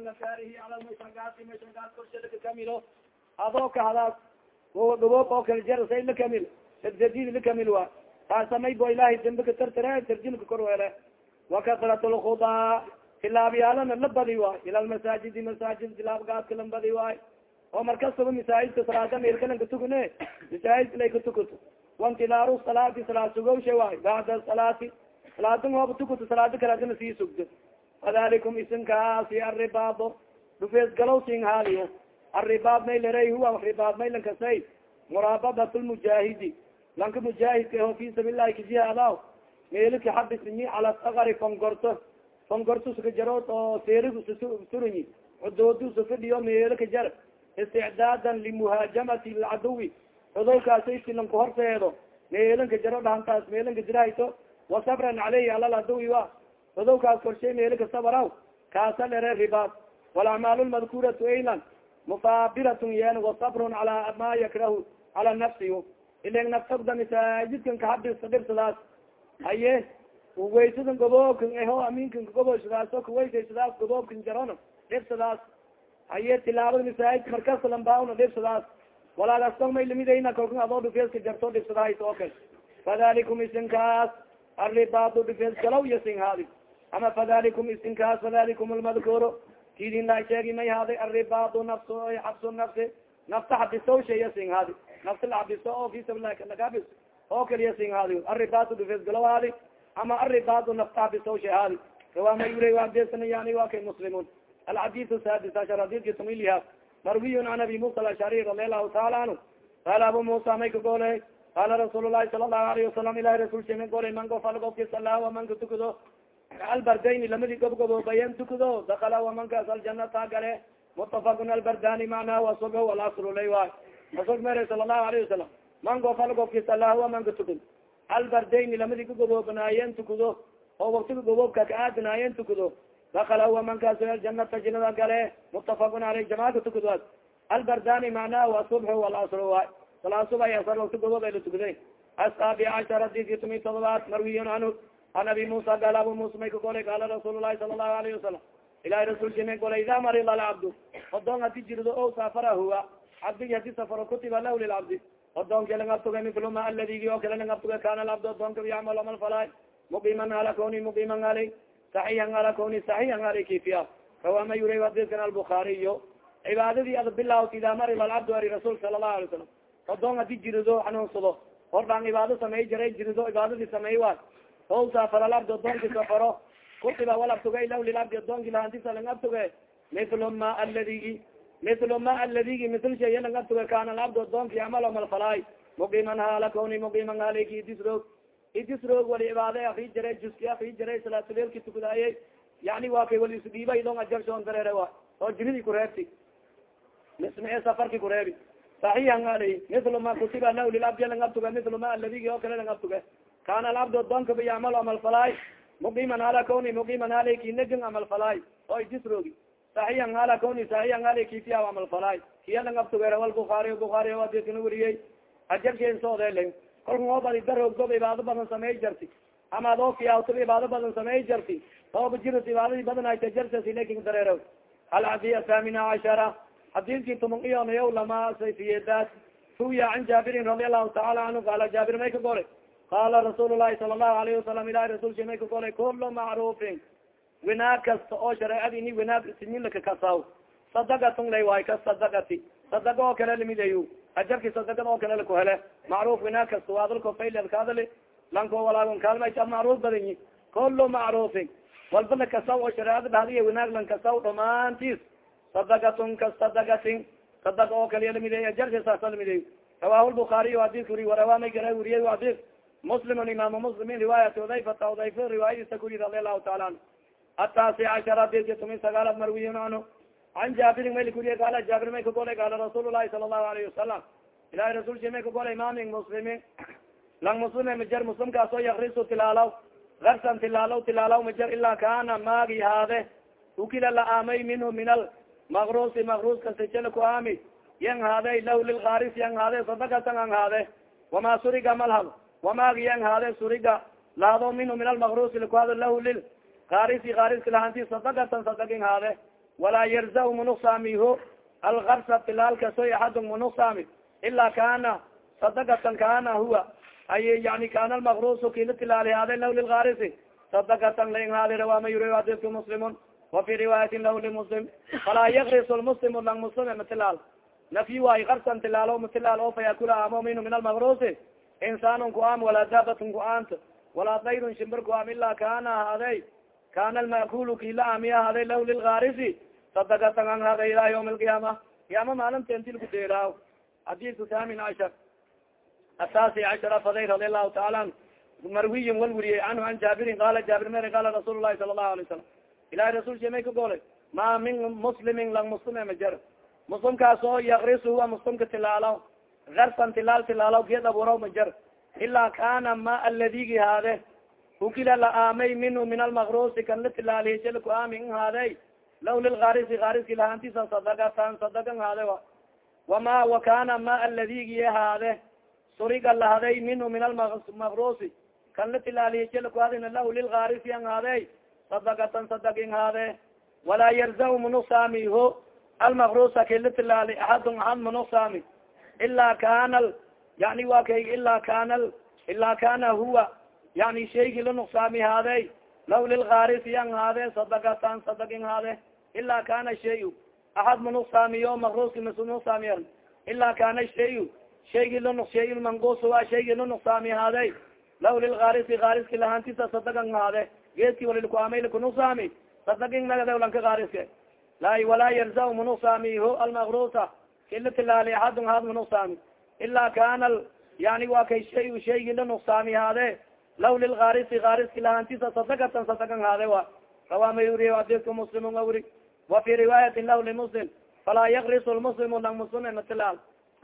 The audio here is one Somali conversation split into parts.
cala lmakaarihi cala lmashagaati mashagaat korsha lakakamilo adoo kahadaas gaboob oo kala jarasay lakamil sadadid lakamil wa taasamay bo ilahay dambe ka tartare tarjimka korweele wakasrat lkhudaa tilaabiyaalana la badi waay ila lmasaajidi masaajid tilaabgaadka lan badi waay oo markastaba masaajidka salaada meelkalanka tukune masaajidka lay ka tukato waintidaaru salaati salaad sugowsha waay bacda salaati salaadin hooba tukato salaado kaleadana sii sugdo fadalikum isinkaasi arribaado dhufees galow sin haaliyo arribaad maylare huwa ribaad maylankasay muraabadat lmujaahidi lanka mujaahidka ho fi sabillahi kajihaadaw meelika xabisinyi cala sakari fongorto suka jarood oo seerigu susurinyi cudoodu sufidhiyo meelika jar. Isticdaadan limuhaajamati lcaduwi cudowkaasa silanka horseedo meelanka jaro dhahantaas meelanka jirahayto wasabran caleyhi alal aduwi wa cudowkaas korshay meelika sabaraw kaasa lere ribaad. Walacmaal lmadkuratu aylan mufaabiratun yen wasabrun cala ma yakrahu cala nafsi. Ilen nafsada masaajidkan kahabisa dhibsadaas haye waysadan goboobkan eho aminkan kagoboysadaas kawaysayadaas goboobkan jaron dhibsadaas haye tilaabada masaajidka markasta lambauna dhibsadaas walaagasdong may lamidayna kalkan adoo dhufeeska jarto dhibsadahays oo kale. Fadalikum isinkaas arribaadu dhufees galaw iyo sin haadi ama fadalikum isinkaas fadalikum lmadkuro tidin la sheegi may haaday arribaadu nafs xabsu nafsi nafta xabiso shaya sin haadi nafta la xabiso oo fi sabilahi lagabis oo kaliya sin haadi arribaadu dhufees galaw haadi ama arribaadu nafta xabiso shay haadi rawama ure wadesan yani wa kay muslimun alxadis sadis ashar hadidki tumiliha marwiyun an abi musa alashari radi allahu taala anhu qaala abu musa may ka gooley qaala rasuul lahi sala allahu alayhi wasalam ilahi rasulka ma goley man gofal gofki salaa manka tukado albardayni lamadi gobgoboobayan tukado dakala wamankaas aljanata gale mutafakun albardani macnaha wasubh walasrulay waay rasulka mere sala allahu alayhi wasalam man gofal gofki salaa manka tukado albardayni lamadi gagoboobanaayen tukado oo waktiga goboobka ka aadinaayen tukado dakala huwa mankaas aljanata jinada gale mutafakun aley jamaaka tukadwaas albardani macnaha asubx walasr waay salaasuba asar wakti goboob ay la tukaday asaabi cashar adiki tumi todobaad marwiyon anhu an abi musa gaal abu musa may ka golay qaala rasuul lahi sala allahu alayhi wasalam ilahi rasulki may golay ida marida alcabdu odoon hadi jirdo o safara huwa. Cabdigi hadi safaro kutiba lahu lilcabdi odoonki langabtuga mitluma aladigi oo kale langabtuga kana alcabdu odoonka yacmal amal falay muqiman ala koni muqiman alay saxiixan ala koni saxiixan alay kifiya rawama yura hadiskan albukaariyo cibaadadii ad bilawt ida marida alcabdu ari rasul sala allahu alay salam odoon hadi jirido xanuunsado hordhaan cibaado samey jaray jirido cibaadadii samey wa o safar alabdi odoonki safaro kutiba walabtuga ilah lilabdi odoonki lahantisa lang abtuge mithlu ma aladigi mithlu ma aladigi mitl shaya lang abtuge kana alabdi odoonki yamal amal falaay muqiman haala koni muqiman haleki idisroog idisroog wali cibaade akri jaray juski akri jaray salaatuleelki tukudaaye yani waa kay wali isdhiibay dong ajarsoon dareere wa oo jiridi kureebti mismee safarki kureebi saxiixan alay mithlu ma kutiba lah lilabdi lang abtuge mithlu ma aladigi oo kale lang abtuge kana alabdi odoonka ba yacmal amal falaay muqiman hala koni muqiman haleki negan amal falaay oo idisroogi saxiixan hala koni saxiixan haleki fiya amal falaay kiya lang abtuge rawa bukaari bukaari adikana weriyey ajarkeen soodele kolka oo badi daroogdoba ibaado badan samey jarti ama adoo fiyaawtaba ibaado badan samey jarti ooba jirat ibaadadii badanayta jartasi laakiin dareero alcadi athamina cashara xadiidkii tuman iyonayow lama sayfiyedaas ruya can jaabirin radi allahu taala canhu qaala jaabir may ka golay qaala rasuul lahi sala allahu alayhi wasalam ilahi rasulki may ka golay macruufin winaag kasta oo shareecadini winaag sinilaka kasaw sadakatun lay waay ka sadakati sadaka oo kale limidayo ajarki sadakad oo kale laku hele macruuf winaag kasta waadalko faylkaadali lanko walaagon kaalmaysa macruuf badanyi kulu macruufin walba la kasaw oo shareecada dhahdiya winaag lan kasaw dhamaantiis sadakatun ka sadakatin sadaka oo kale lamiday ajarki saasa lamiday rawahu lbukaariy hadis wuri warawamay gara wuriyay hadis muslimun imaamu muslimin riwaayati udayfata udayfa riwaayadiisa kuri radi allahu taala anhu. Ataasi cashara hadiski tumi sagaalad marwiyin anhu can jaabirin mayli kuriye qaala jaabir may ka golay qaala rasuul lahi sala allahu alayhi wasalam ilahi rasulki may ka golay maamin muslimin. Lang muslime majar muslimkaas oo yakrisu tilaalaw garsan tilaalaw tilaalaw majar ilaa kaana maagi haade ukila la aamay minhu min almaqrusi maqruska sijala ku aami yan haade lahu lilkaaris yan haade sadakatan an haade wama suriga malhab wamaagi yan haade suriga laado minhu min almaqrusi lakuhado lahu lil kaarisi kaariska lahanti sadakatan sadagin haade walaa yarza manuqsaamiho algarsa tilaalkasoy axadun manuqsaami ila kana sadagatan kana huwa ay yani kana almaqrusu kila tilaali hada lah lilgarisi sadagatan lain hadi rawama yuri adidka muslimun wafi riwaayatin lah limuslim falaa yakris lmuslimu lang muslim matilaal nafyi waay garsan tilaalo matilaal oo fayakula amo minhu min almaqrusi insaanun ku am walaa daabatun ku aant walaa dayrun shimbir ku am ila kana haday kana almakulu kila ami haday lah lilgarisi sadagatan an hada ila ywm alqiyaama qiyaama maalinta inti lagu deelaaw xadiidku thamin cashar asaasi cashara faday radi allahu taala an marwiyin wal weriyey canhu an jaabirin qala jaabir mer qala rasuul sala allahu alay salam ilahi rasulka may ka golay ma min muslimin lang muslime ma jar muslimkaas oo yakris huwa muslimka tilaalaw garsan tilaal tilaalaw geed aburaw ma jar. Ilaa kana ma aladigi haade ukila la aamay minhu min almakrusi kan la tilaalihisha ku aami in haadey law lilgarisi gariski lahaantisa sadagatan sadagan haade a wama wakana ma aladigi haade suriga lahaday minhu min almakrusi kan la tilaalihisha lakuadina lahu lilgarisi an haadey sadagatan sadagin haade walaa yarza manuqsaamiho almakrusa kila tilaali axadun axad manuqsaami ila kana yani wa kay ila kana ila kana huwa yani shaygi la nuqsaami haade law lilgarisi an haade sadagatan sadagin haade ila kana shay axad manuqsaamiyo makruski masunuqsaamiya ila kana shay shaygi la shay mangus wa shaygi la nuqsaami haade law lilgarisi gariski lahaantisa sadagan haade geedki walilkuamay lakunuqsaami sadagin nagade lanka gariske la walaa yarza manuqsaamiho almakrusa kila tilaali axadun haad manuqsaami ila kana yani wa kay shay shaygi la nuqsaami haade. Law lilgarisi gariski lahaantisa sadagatan sadagan haade wa rawama uriy adidka muslimun awri wa fi riwaayatin lah limuslim falaa yakris lmuslimu lang muslim matilaal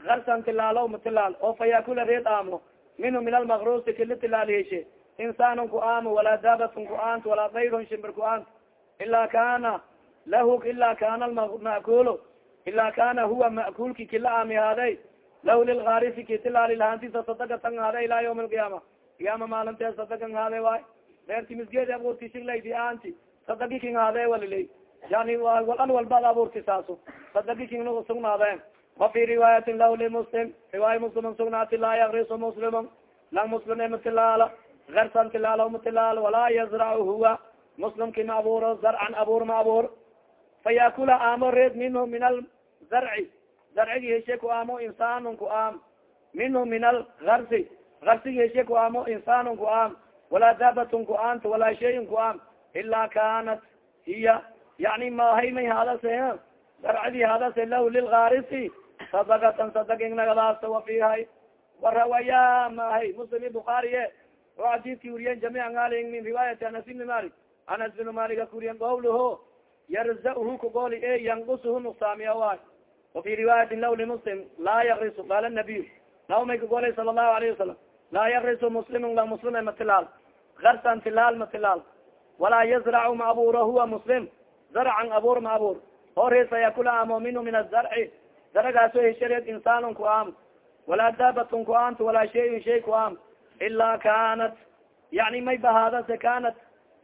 garsan tilaalo matilaal oo fayakula reed aamo. Minhu min almakrusi kila tilaal heshe insaanun ku aamo walaa daabatun ku aant walaa dayrun shimbir ku aant. Ila kana lahu ila kana makul ila kana huwa makulki kila aami haaday lahu lilgarisi kitilaali lahaantisa sadagatan haada ila ywm alqiyaama qiyaama maalintee sadagan haade waay reerti misgeedi abuurti shiglaydi aanti sadagi king haade waliley yani walan walbad abuurti saaso sadagi nagu sugnaadeen wa fi riwaayatin lahu limuslim riwaaya muslimin sugnaati laa yakrisu muslimun lang muslim matilaala garsan tilaala matilaal walaa yazracu huwa muslimki ma abuuro zarcan abuur ma abuur fayakula aamo reed minhu min alzarci zarcigi heshe ku aamo insanun ku aam. Minhu min algarsi garsigi heshe ku aamo insanun ku aam. Walaa daabatun ku aanta walaa shayin ku aam. Ila kanat hiya. Yani mahay may hadase zarcidi hadase lahu lilgarisi sadagatan sadaging nagadaasa wafihay warawaya mahay muslim bukaariye oo xadiidki wuriyen jamiican alin min riwaayati anas ibni malik anas bin maliga kuriyen qawluhu yarzahu kagoli e yangusuhu nuqsaamiya waay wafi riwaayatin law limuslim laa yakrisu qaala nabiy naw may kagolay sala allahu alayhi wasalam laa yakrisu muslimun la muslime matilaal garsan tilaal matilaal walaa yazracu ma abuuro huwa muslim zarcan abuur ma abuur horesa yakula amo minhu min azarci zaragaaso heshareed insaanun ku aam walaa daabatun ku aant walaa shayun shay ku aam ilaa kanat yani may bahaadase kanat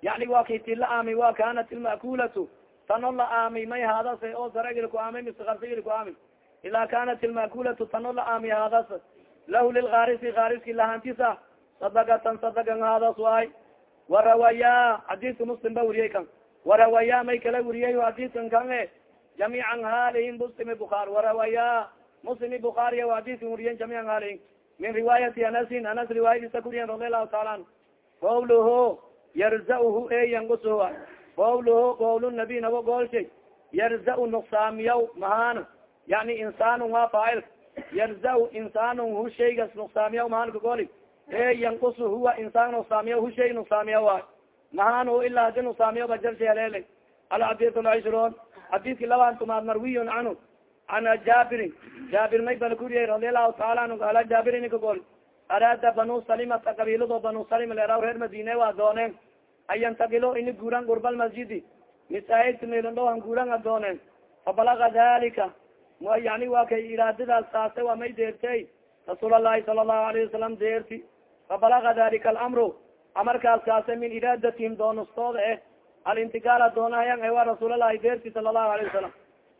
yani wa kiti la aami wa kanat ilmakulatu tano la aami may haadase oo zaragil ku aamay mise karsigil ku aami ilaa kanat ilmakulatu tano la aami haadas lahu lilgarisi gariski lahantisa sadagatan sadagan haadas waay warawaya xadiidka muslim ba weriyey kan warawaya may kala weriyey xadiidkan kan e jamiican haalihin muslimi bukaar warawaya muslimi bukaariya xadiidkan weriyen jamiican haalihin min riwaayati anasin anas riwaayadiisa kuriyen radi allahu taala an qawluhu yarzahu yangusuha qawluhu qawl nabi nabo goolshay. Yarza nuqsaamiyaw mahana yani insaanu waa faacil yarza insaanu hu shaygas nuqsaamiyaw mahanka gooli. E yankusu huwa insaan nuqsaamiya hu shay nuqsaamiya waay mahanu ilaa hadi nuqsaamiya ba jarshay haleelay alxadis lcishroon xadiski labaan tumaad marwiyun canhu an jaabirin. Jaabir may bal kuriyay radi allahu taala anhu ala jaabirin ka gool araada banu salimata qabiilado banu salim leeraw reer madine waa dooneen an yantagilo ini guuran gurbal masjidi misaahidka meelondhohan guuran a dooneen fabalaga dalika yani waa kay iraadadaas saase waa may deertey rasuul allahi sala allahu alayhi wasalam deerti fabalaga dalika alamru amarkaas kaase min iraadatihim doonustooda eh. Alintigaala doonahayan ewa rasuulalahi deerti sala allahu alayه wasalam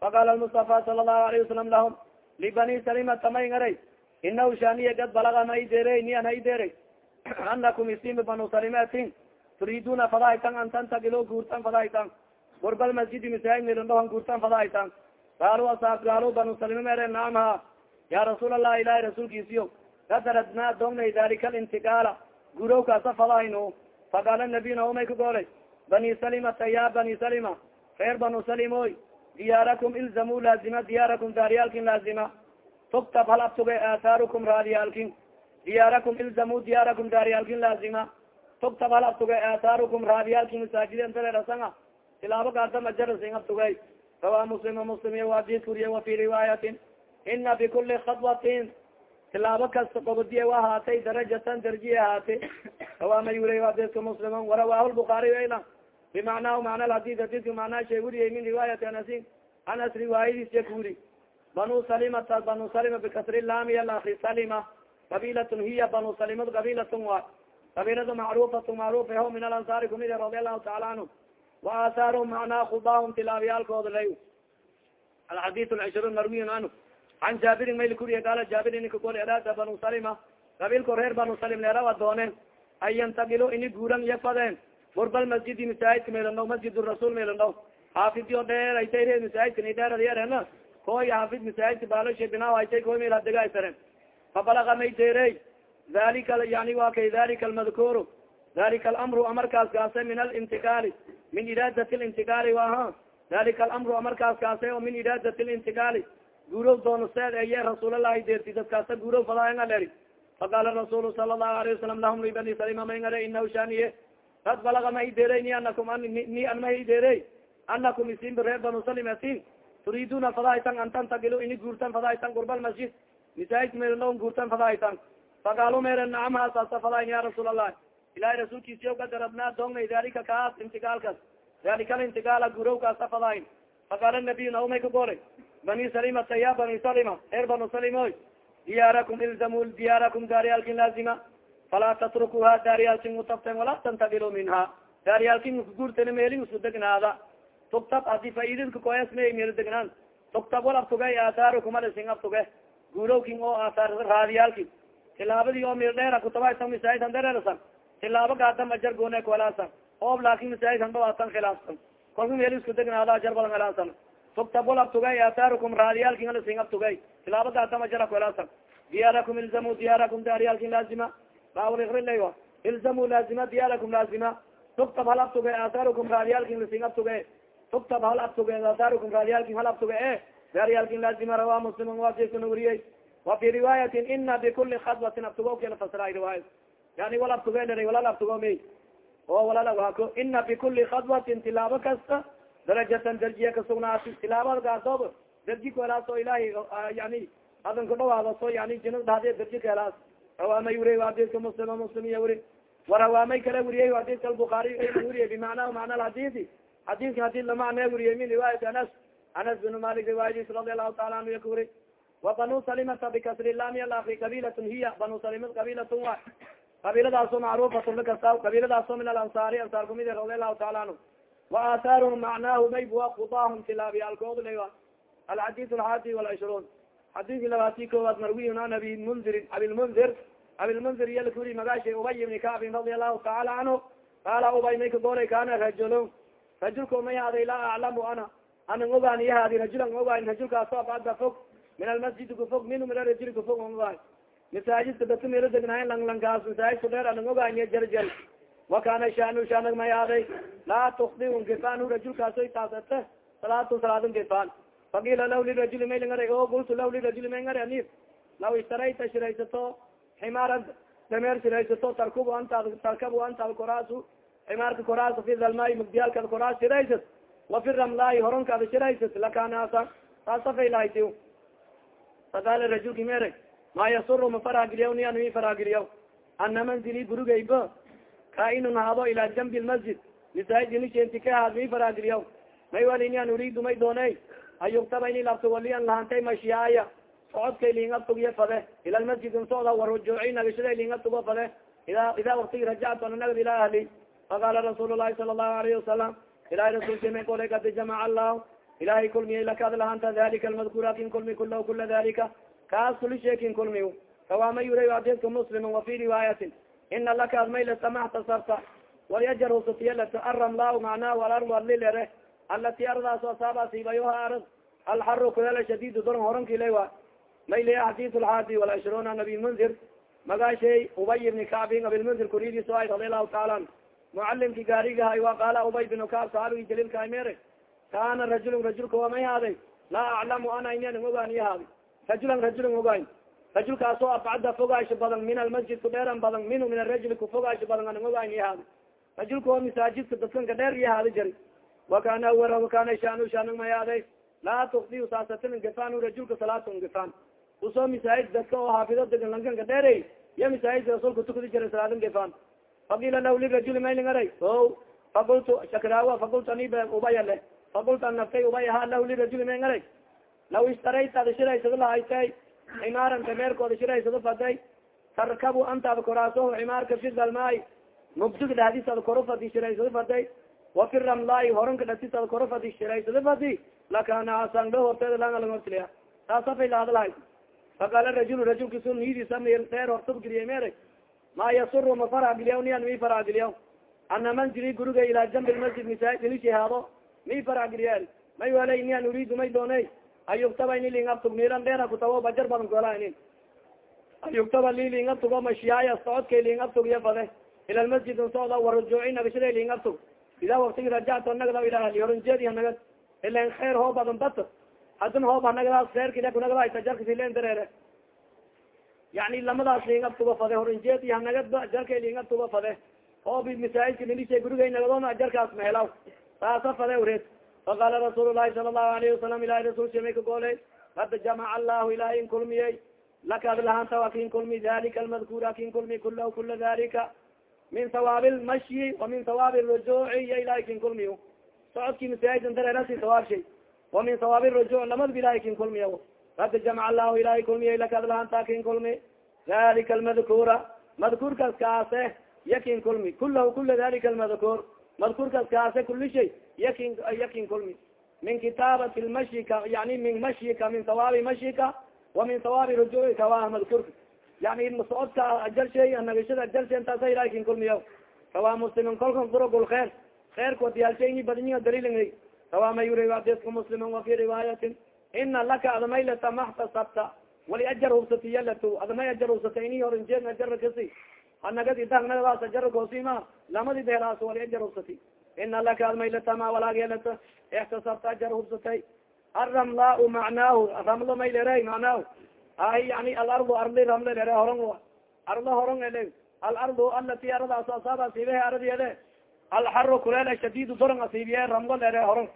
faqala mustafa sala allahu alayه wasalam lahum libani salimata may ngaray inahu shaniya gad balaga ma ideerey nian ha ideerey anakum isimi banu salimatin turiduna fadahaytan an tantagilo guurtan fadahaytan gurbal masjidi misaajid milindhohan guurtan fadahaytan gaalu asaab gaalu banu salima mere naam ha ya rasuul allah ilahi rasuulkiisiyo kadaradna dognay dalika alintigaala gurow kaasa fadahayno faqaala nabiy naomay ka goolay bani salimata ya bani salima reer banu salimoy diyaarakum ilzamu laazima diyaarakum daariyaalkin laazima tuktab hal abtuga aahaarukum raadiyaalkin diyaarakum ilzamu diyaarakum daariyaalkin laazima tuktab hal abtuga aahaarukum raadiyaalkin masaajideen tareerasanga tilaabo gaadama jarasin abtugay rawa muslima muslim waadis kuriye wafi riwaayatin. Ina bikuli khadwatin tilaabo kasta qobodiye ahaatay darajatan darjiye ahaatay rawa mayuriy hadiska muslima warawah lbukaariy ayla bimacnahu macna alhadis hadiska macnaa shay min riwaayati anasin anas riwaayadiis ya banu salimata banu salima bikasri laamiya laakri salima qabilatun hiya banu salimad qabilatun wa qabilada macrufatun macrufa ho min alansaari kumid radi allahu taala canhum wa aathaarhum macnaa khudahum tilaabiyaalkooda lay alxadis lcishruun marwiyin anhu an jaabirin mayl kuriya gaala jaabir ininka gol eraada banu salima qabiilko reer banu salim leerawa dooneen an yantagilo ini guuran yafadeen gurbal masjidi masaajidka meelandhaw masjid rasuul meelandhaw xaafidio dheer aytay reer masaajidka ni dheerad koy xaafid masaajidka baalasha binaa aytay koy meel hadegaysaren fabalaga may deerey dalika yani wa kay dalika almadkuru dalika alamru amarkaas kaase min alintiqaali min iraadat lintiqaali waha dalika alamru amarkaas kaase o min iraadat lintiqaali guurow doonaseed eye rasuulalahi deerti dadkaasa guurow fadaanga leri faqala rasuul sala allahu alayه wasalam lahum libani salima maynare inahu shaniye kad balaga ma ideerey ni anakum ni an ma ideerey anakum isin reer banu salim atin turiduna fadahaytan an tantagilo ini guurtan fadahaytan gurbal masjid masaajid melon guurtan fadahaytan faqaalu mere nacam haasasa fadahayn ya rasuul allah ilahay rasuulkiisiyo kadarabnaa doongnay dalika kaas intigaalkas dalika alintigaala gurowkaasa fadahayn faqaala nabiy naumay ka golay bani salimata ya bani salima reer banu salimoy diyaarakum ilzamu diyaarakum daariyaalkin laazima falaa tatrukuha daariyaalkin utabten walaa tantagilo minha daariyaalkin guurtana meelin isku degnaada. Tuktab hadi faidinka koesma meel degnaan tuktab wal abtuge aataarukum alisin abtuge guurowkin oo aataar raadiyaalki tilaabadii oo meel dheera kutabasan masaajidhan dareerasan tilaabo gaadam ajar goone kuhelaasan oob laakin masaajidhan dhawaatan khilaafsan kolka meel isku degnaada ajar badan helaasan tuktab wal abtuge aataarukum raadiyaalkin alisin abtuge tilaabo gaadam ajara kuhelaasan diyaarakum ilzamu diyaarakum daariyaalkin laazima baawlirila ilzamu laazima diyaarakum laazima tuktab hal abtuge aataarukum raadiyaalkin lisin abtuge tuktab hal abtuge aataarukum raadiyaalkin hal abtuge e daariyaalkin laazima rawa muslim wasikana weriyey wa fi riwaayatin ina bikuli khadwatin abtugo kala fasira riwaaya yani wal abtuge lera walal abtugo may oo walal ina bikuli khadwatin tilaabo kasta darajatan darjiya kasugnaati tilaabadgaadoob darji kaelaaso ilahi yani adan ku dhawaadaso yani jinada dhahde darji kaelaas rawaamay wuriy adidka muslim muslim iya wuri warawaamay kala weriyey adidka albukaariy weriye bimacnaa macna alhadidi xadidka hadid lamacnee weriyey min riwaayati anas anas bin malik riwaayadiis radi allahu taala anhu yaka wuri banu salimata bikasri lam yalafi qabilatun hiya banu salimad qabilatun wa qabiiladaaso macrufatun lakasa qabiiladaaso min alansaari ansaar kumid radi allahu taala anhu wa aathaarhum macnaahu maybuwa kudahum tilaabiyaalkood la alxadid alxaadi walcishruun xadidki labaati koowaad marwiyin an abi mundirin abilmundir abilmundir iya lakuri magaasha ubay ibni kacbin radi allahu taala canhu qaala ubay may kagoolay kana rajulon rajulko may haday laa aclamu ana anan ogaani yahaadi rajulan ogaani rajulkaaso abada fog min almasjidi kufog minu min arajuli kufog on ogaani masaajidka dadka meelo degnahayn langlankaas masaajidka dheer anan ogaaniya jarjal wakana shanu shanag may haday laa tukdi ngifaan rajulkaaso taasate salaatu salaadun gifaan fakila law lirajuli may langara o gultu law lirajuli may ngara anif law ishtarayta shiraysato ximaaran dameer shiraysato tarkubu anta tarkabu anta alkoraasu ximaarka koraasa fi dalmaai mugdiyaalka koraas shiraysat wafi ramlaayi horonkaada shiraysat lakanaasa saasafay lahayti faqaala rajulki mere ma yasuru ma faragiliyaw ni anmi faragiliyaw ana manzili gurigayba kaainun haado ilaa jambi lmasjid misaajidinishenti ka haad mi faragiliyaw may walini an uriidu may dooney an yuktaba ini labto wali an lahantay mashiyaaya socodkay liingabtugiyo fade ila lmasjidin socda warujuuci nagashada liingabtugo fade ida ida waktigi rajactu ana nagad ahli faqala rasuul lahi sala allahu alayhi wasalam ilahay rasulka may golay kad jamaca allahu ilahay kulmiyay lakaad lahanta dalika almadkura kin kulmi kula kula dalika kaas kuli sheekin kulmi kawaama yuray adidka muslim wafi riwaayatin ina lakaad mayla samaxta sarta walyajar husatiyalata aramlaa macnaa alardu adlilere alati ardaas asaaba siibayoha arad alxaru kulala shadid doron horankile wa mayle xadis lxaadi walcishruuna nabi munzir magaashay ubay ibni kacbin abilmunzir kuridiso ay radi allahu taala an mucalimki gaarigahay wa qaala ubay binu kacb saxaabigi jaliilka kaana rajulun rajulka wa may haaday laa aclamu ana inan ogaani haadi rajulan rajulan ogayn rajulkaasoo abcada fogaasho badan min almasjid ku dheeran badan minhu min arajuli kufogaasho badan ana ogayn ihaadi rajulka oo masaajidka dadkanka dheer ihaadi jari wakana wara wakana shanu shanung mayaaday laa tukdi saasatin gifan rajulka salaatun gifan u soo masaajid dadka oo haafido degan lankanka dheerey iyo masaajidka rasuulka tukadi jiray salaadin gifan faqila lah lirajuli maylingaray o fakultu shakraawa fakultu anibe ubaya leh fakultu an naftay ubay ha lah lirajuli mayngaray law ishtarayta ada shiraysado lahaytay ximaaran dameerkooda shiraysado faday tarkabu antaada koraasoho ximaarka fi dalmaay mugdiga dhahdisaada korofadi shiraysado faday wafi ramlaay horanka dhatisaada korofadi shiraysado fadi lakana asan lo horteeda langalang hortiliya taasafay lahadalahay faqaala rajul rajulkisu nidisa dheer hortad geliya mere ma yasuru ma faragiliya niyan mi faragiliya ana manzili guriga ilaa jambi lmasjid misaajid ilishahaado mi faragiliya may wala niyan uriidu may doonay ayugtaba ini lingabtug miran dheera bajar badan kola ini. Ayugtaba li lingabtug o mashiyaaya socodkay lingabtug iya fade ila lmasjid socda warajuuci nagashada lingabtug ida waktigi rajacto nagda ilah horunjeedi hanagad ilan kheer hoo badan bat hadin hoob hanagadaas kheerkida kunagada tajarkasilen dareere yani lamadaas lingabtuga fade horinjeedi hanagad jarkay lingabtuga fade hoobi masaajidka nilisha gurigay nagadoon ajarkaas mehelaw saasa fade ureed faqala rasuul lahi sala lahu alayhi wasalam ilahi rasulka may ka gooley kad jamaca allahu ilahi in kulmiyey laka ad lahanta wa kin kulmi dalika almadkura kin kulmi kula kula dalika min hawaabi lmashyi wa min hawaabi rujuci iyo ilahi kin kulmiy socodki masaajidin dareerasi hawaab shay wa min hawaabi rujuc lamadba ilahi kin kulmiya kad jamaca allahu ilahi kulmiyey laka ad lahanta kin kulmi dalika almadkura madkuurkaas kaase yakin kulmi kulahu kula dalika almadkur madkuurkaas kaase kuli shay yakin yakin kulmi. Min kitaabati lmashyika yani min mashyika min hawaabi mashyika wa min hawaabi rujucika wa madkuurka yani socodka ajarshay nagashada ajarshay intaasa ilahi kin kulmiya kawa muslimin kolkan furogul kheer kheerka diyaalshayni badinyiga daliilingay kawa ma yuri adisku muslimin wa fi riwaayatin. Ina laka admaylata maxtasabta wali ajar hubsati yalato admay ajar hubsata ini horinjeed ajar kasi anagadi dahnagadaas ajar goosima lamadi deeraas wali ajar hubsati ina laka admaylatama walaagyelata ixtasabta ajar hubsatay aramlaa macnaahu ramlo may lere macnaahu ay yani alardu arli ramle lere horon arlo horon ele alardu alati aradaas asaaba asiibehe aradiyede alxaru kuleel shadid doron asiibiye ramlo lere horon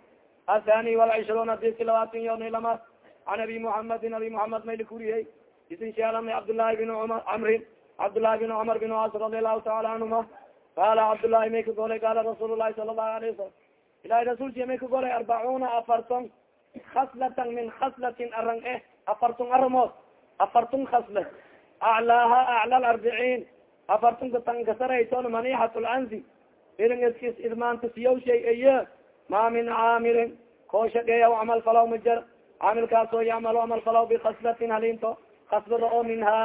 athani walcishruun adiski labaatan yoni lama. An abi muhamadin abi muhamad mayli kuriyey isin sheelana cabdillaahi bin cumar camrin cabdillaahi bin cumar bin as radi allahu taala canhuma qaala cabdullahi may ka golay qaala rasuul lahi sala allahu alayh wasalam ilahi rasuulki may ka golay arbacuuna afarton khaslatan min khaslatin arang eh afartun aramood afartun khasla aclaaha acla arbiciin afartunka tankasarayson manixat lanzi irinskis idmaantasiyaw shay eye ma min caamilin koo shaqeeya camal falaw majar caamilkaasoo yacmalo camal falaw bikhaslatin halinto khaslada oo minha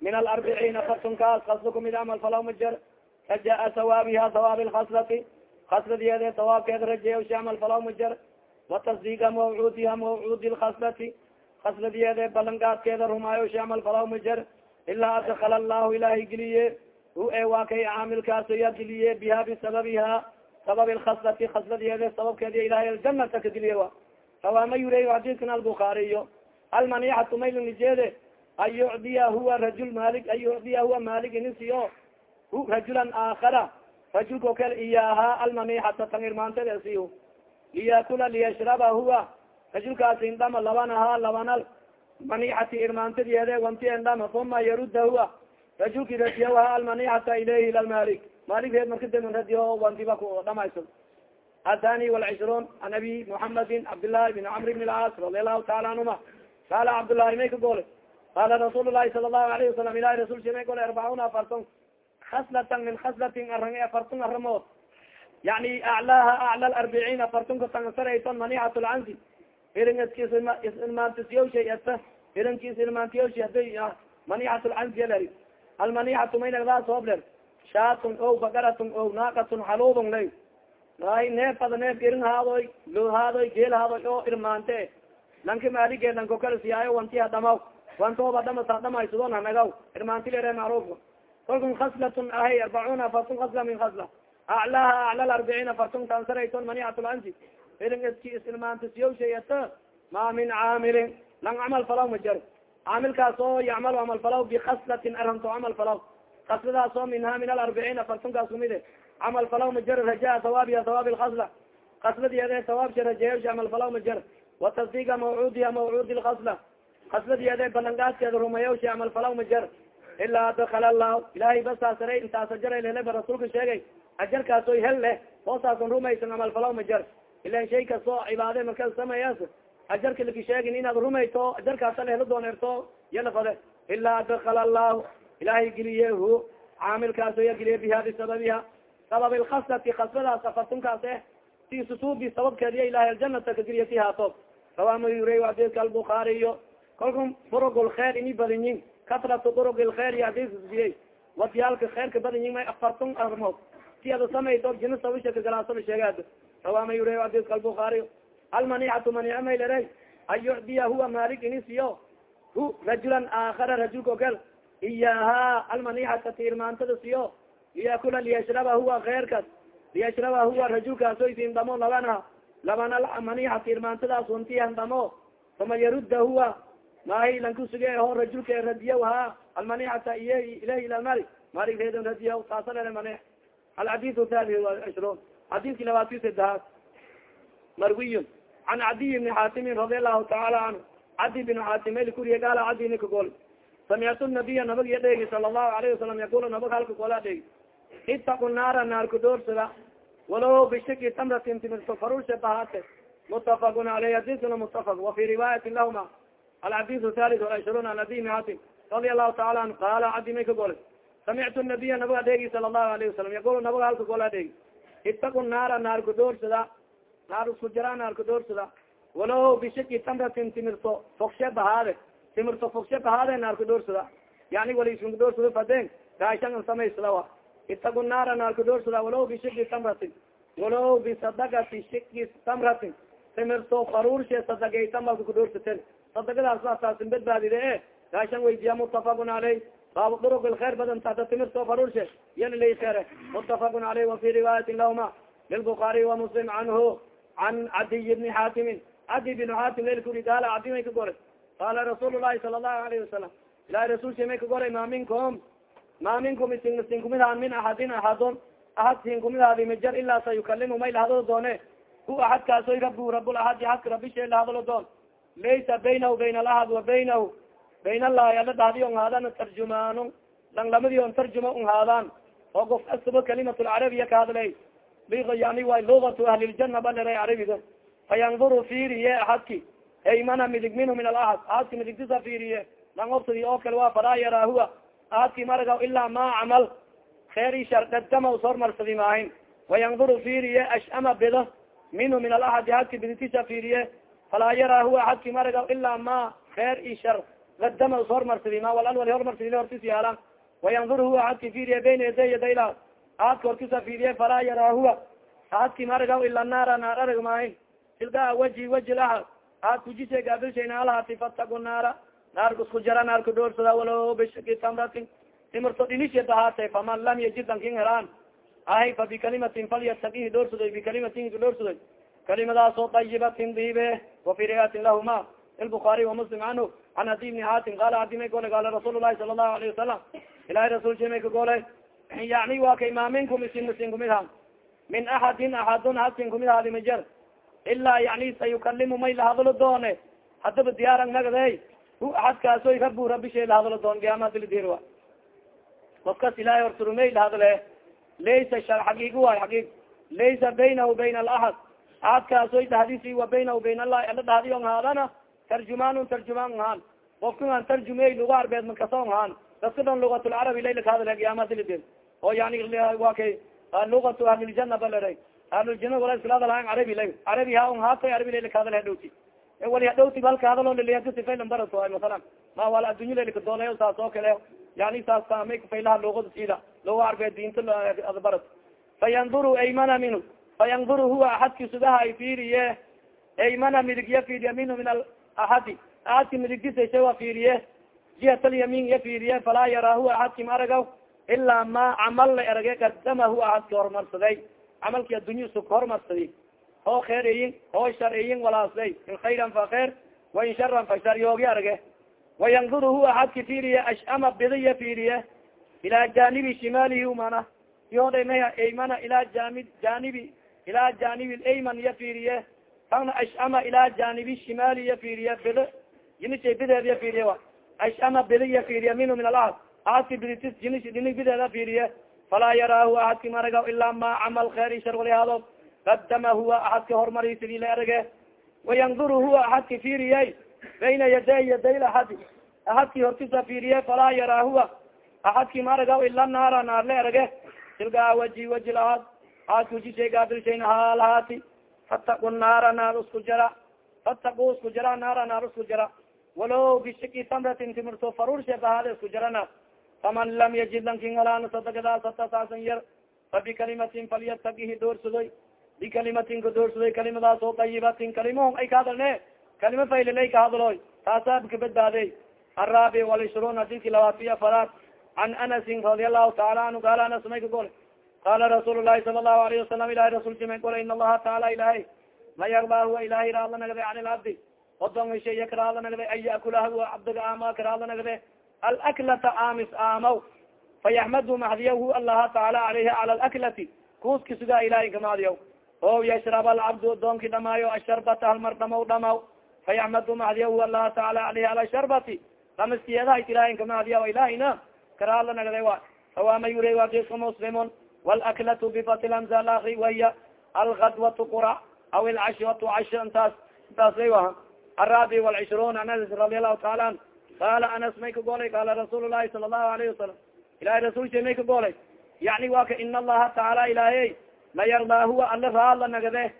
min alarbiciin afartunkaas khasla kumid camal falaw majar rajaa sawaabiha sawaabi lkhaslati khasladiyeede sawaabkeeda rajeeya shay camal falaw majar watasdiiga mawcuudiha mawcuudi lkhaslati khasladiyeede balangaadkeeda rumaayo shay camal falaw majar ilaa adakala allahu ilahay geliye hu e waa kay caamilkaas ya geliye biha bisababiha sabab lkhaslati khasladiyeede sababkeedi ilahay aljanata ka geliye wa kawaama yureey xadiidkan albukaariyo almanixatu maylnijeede an yucdiya huwa rajul malig an yucdiya huwa malig inisiyo hu rajulan aakara rajulko kale iyaha almanixata tan irmaantada siyo liyakula liyashraba huwa rajulkaasi indhama labanaha labanal manixati irmaantadiyeede wanti indhama uma yaruda huwa rajulki radiyaha almanixata ilayhi ila malik malik reed marka deman radiyo wantiba ku dhamayso athani walcishruun an abi muhamadin cabdillahi bin camr bn lcaas radi allahu taala anhuma qaala cabdullahi may ka gole qaala rasuul lahi sala allahu alayhi wasalam ilahi rasulki may gole arbacuuna afarton khaslatan min khaslatin arang afartun aramood yani aclaaha acla arbiciin afartunka tansarayson manihat lcansi irinkiis ilmaantisiyawshay ata irinkiis ilmaantiyawshay haday manihat lcansi aleri almanihatu maynagdaa soobler shaatun o bakaratun o naaqatun xalubon lay ay neefada neef irin haadoy loo haadoy geel haadoy oo irmaante lanki maaligee lanko kala siyaayo wantiha dhamaw wantooba dhamas hanagaw macrufka kolkun khaslatun ahay arbacuna afartun khasla min khasla aclaaha acla arbiciin afartun tansarayton manihat lansi irin iski isilmaantisiyawshayata ma min caamilin lang camal falaw ma jaro caamilkaas oo yacmal camal falaw bikaslatin aranto camal falaw kasladaas oo minha min alarbiciin afartunkaas kumide camal falaw ma jaro rajaa hawaabiha hawaabi lkasla kasladiede hawaabsha rajeeya camal falaw ma jaro watasdiga mawcuudiha mawcuudi lkasla kasladiede balangaaskeeda rumayawsha camal falaw ma jaro ilaa dakala allahu ilaahay basaasare intaasa jara hele ba rasuulka sheegay ajarkaas oy hel leh hoosaasan rumaysan camal falaw ma jar ilan shay kastoo cibaade markas sameeyas ajarka laki sheegin inaad rumayto ajarkaasa lahelo dooneerto yalafade ilaa dakala allahu ilaahay geliye hu caamilkaas oya geliye biha bisababiha sabab lkaslati kasladaas afartunkaas eh si susuubi sababkeediya ilahay aljanata kageliya ti haato rawamyure adidka albukaariyo kalku burugul kheer ini badinyin kasratu durug lkheer iyo adisiyey wadiyaalka kheerka badinyin may afartun armood si ada samayto jina sawishaka galaasada sheegaad rawamyure adidka albukaariyo almanixatu manica maylere an yucdiya huwa malik inisiyo hu rajulan aakara rajulka okel iyaha almanixata tiirmaantada siyo. Liyakula liyashraba huwa keerkas liyashraba huwa rajulkaas oy tindamo labana. Labana manixa tiirmaantadaas untihan damo. Uma yarudda huwa maahi lankusuge ho rajulka radiya ha. Almanixata iy ilahi ila mali malik reedon radiya saasarere manix alxadithu thali ishruun xadiski labaati sadahaad marwiyun. Can cadiy bni xaatimin radi allahu taala canhu cadi bin xaatimel kuriye gaala cadi nika gol samictu nabiya nabag iya dheegi sala allahu alayhi wasalam yakul nabag halka gola dheegi itaqu naara naarku doorsada walow bishaki tamratin timirto farusha bahaate mutafaqun aleyh hadiskuna mutafaq wa fi riwaayatin lahuma alxadisu thalit walishruun an abi bni xaatim radi allahu taala anhu qaala cadi may ka golay samictu nabiya nabaga dheegi sala allahu alayhi wasalam yakul nabaga halka gola dheegi itaqu naara naarku doorsada naar isku jara naarku doorsada walow bishaki tamratin timirto fogshe bahaade timirto fogshe bahaade naarku doorsada yani wala isku doorsada faden gaashan samaysadawa itagu naara naarku doorsada walow bishaki tamratin walow bisadagati shaki tamratin timirto faruurshe sadagayta malka kudhoorsaten sadagadaas waa taasin badbaadide e gaashan weydiya mutafaqun caleyh baabu durug lkheer badan tahta timirto faruurshe yan laysere mutafaqun caleyh wafi riwaayatin lahuma. Lilbukaariy wamuslim canhu can cadiy bni xaatimin cadi bn xaatim lelkuri gaala cadi may ka goray qaala rasuul lahi sala allahu alayhi wasalam ilahi rasulsi may ka goray ma minkum? Ma minkum isin sin kumid haan min axadin axadon ahad sin kumid haadi majar ilaa sayukalimu may lahadalo doone. Hu axadkaasoy rabu rabulaxadi xadka rabishe lahadalo doon laysa baynahu bayna alahad wa baynahu bayn allahi ala dhahdi on haadana tarjumaano lang lamadi on tarjuma un haadaan oo gof kastaba kalimat lcarabiya ka hadlay yani way lugatu ahliljana balera carabiga fayanduru fiiriye axadki haymana midig minhu min alahad ahadki midigtisa fiiriye lang oo kale waa falaa yaraa huwa ahadki ilaa ma camal kheer shar dadkama us hormarsadi maahin wayanduru fiiriye ashama bido minhu min alahadi ahadki bidigtisa fiiriye falaa yaraa huwa ahadki maragaw ilaa ma kheer i shar dadama us hormarsadi ma wal wal hormarsadi hortis yaalan wayandur huwa ahadki fiiriye bayna yaday yadayla ahadka hortisa fiiriye falaa yaraa huwa ahadki maragaw ila naara naar arag maahin tildaa waji waji lahad ahad kujise gaabilshayna fatagu naara naarka isku jara naarka dhoorsada walo bishaki tamratin timirto dhinishe bahaatay faman lam yajid ankin helaan ahay fa bikalimatin falyatakihi dhoorsadoy bikalimatin dhoorsadoy kalimadaas oo dayibatin diibe wafi riwaayatin lahuma ilbukaari wamuslim canhu can adi bni xaatim qaala adi may gole qaala rasuul lahi sala allahu alayhi wasalam ilahay rasulsha may ka gole yani waa kay ma minkum isin isin kumid ha min axadin axadun hasin kumid haadi majar ilaa yani sayukalimu may lahadalo doone hadaba diyaaran nagde hu axadkaasoy rabu rabishay lahadalo doon giyaamadilidirwa kofkas ilahay horturumey lahadale laysa shar xaqiigo waay xaqiig laysa baynahu bayna alaxad axadkaasoy dhahdisi wa baynahu bayn allahi ala dhahdiyon haadana tarjumaanun tarjumaan haan. Kofkaan tarjumey luga arbeed makason haan. Dadka dhan lugatulcarabi layla kahadale giyaamadilidir oo yani waa kay lugat ahliljana balera ahluljana wala iskala hadalhaan carabi la carabi ha haatay arabi layla kahadal hadhowti wali hadhowti halka hadalo liliyakasifaylan barato masalan ma wala addunya laylaka doolayo saas oo kale yani saas saamay kafaylaha luugada sida luga arbe diinta barat fayanduru aymana minhu fayanduru huwa axadki sugaha ay fiiriye aymana midigya fiiriya minhu min aadi aadki midigdisaysa wa fiiriye jihat alyamin ya fiiriye falaa yaraa huwa axadki ma aragaw ilaa ma camal la erage kadamahu ahadki horumarsaday camalki addunya su hormarsadi oo kheer eyin oo shar eyin walaasday in khayran fa kheer wain sharan fa shar yoogi arage wayanduru huwa axadki fiiriye ashama bidiya fiiriye ilaa janibi shimaalihi mana yoda maya aymana ilaa janibi ilaa janibi ayman ya fiiriye kana ashama ilaa janibi shimaali ya fiiriye bid jinishay bideed ya fiiriye wa ashama bidi ya fiiriye minhu min alahad ahadki biditis jinis dinig bideeda fiiriye falaa yaraahu ahadki maraga ilaa ma camal kheyri shar walihaado kadama huwa ahadki horumari la erage wayanduru huwa ahadki fiiriyey bayna yaday yaday ahadi ahadki hortisa fiiriye falaa yaraa huwa ahadki maraga ila naara naar la erage tilgaa waji waji lahad aadka wajishay gaabilshayn haalahaati fataqu naara naar isku jara. Fataqu isku jara naara naar isku jara walow bishiki tamratin timirto faruurshe bahaada isku jarana. Faman lam yajid lankin halaan sadagadaas hata saasan yar. Fa bikalimatin falyatakihi doorsadoy bikalimatin ka doorsadoy kalimadaas oo dayibatin kalimo ay ka hadalne kalimo faylilay ka hadloy taasaa ka badbaadey araabi walishruun hadidki labaatiya faraad. Can anasin radi allahu taala anhu gaala anas may ka gole qaala rasuul lahi sala allahu alayhi wasalam ilahi rasulki may gole in allaha taala ilahay la yardaa huwa ilahay raadla nagde can ilabdi odon shaya karaadla nagde an yakula huwa cabdiga ama karaadla nagde alaklata amis amaw fayaxmadu mahdiya hu allaha taala alayhi cala alaklati kuuski sugaa ilahay kamahdiyaw o yashrab alcabdu odoonki dhamaayo asharbata halmar dhamaw dhamaw fayaxmadu mahdiya hu allaha taala alayhi cala sharbati damistiyeedahayt ilahay kamahdiya ilahayna karaadla nagde wa awama yure wakiska muslimun walaklatu bifati lamza alakri wahiya algadwatu qura aw ilcashwatu casho intaas intaas waha arabi walcishruun anas radi allahu taala an qaala anas may ka golay qaala rasuul lahi sala allahu alayhi wasalam ilahay rasulsha may ka golay yani wa ka ina allaha taala ilahay la yardaa huwa ala raadla nagade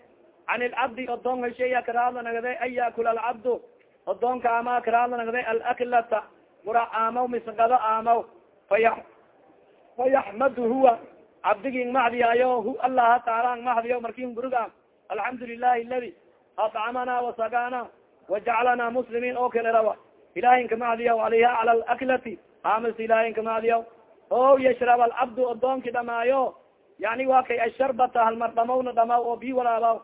can ilcabdi odoon hesheya karaadla nagade an yakula alcabdu odoonka ama karaadla nagade alaklata qura amaw misgado amaw faya fayaxmadu huwa cabdigin mahdiyayo hu allaha taala ang mahdiyo markin guriga alxamdu lilahi aladi atcamana wasagana wajacalana muslimiin oo kale rawa. Ilahin kamahdiyaw alayha cala alaklati amis ilahin kamahdiyaw o yashrab alcabdu odoonki dhamaayo. Yani wa kay asharbata halmar dhamawna dhamaw oo bi walaabaw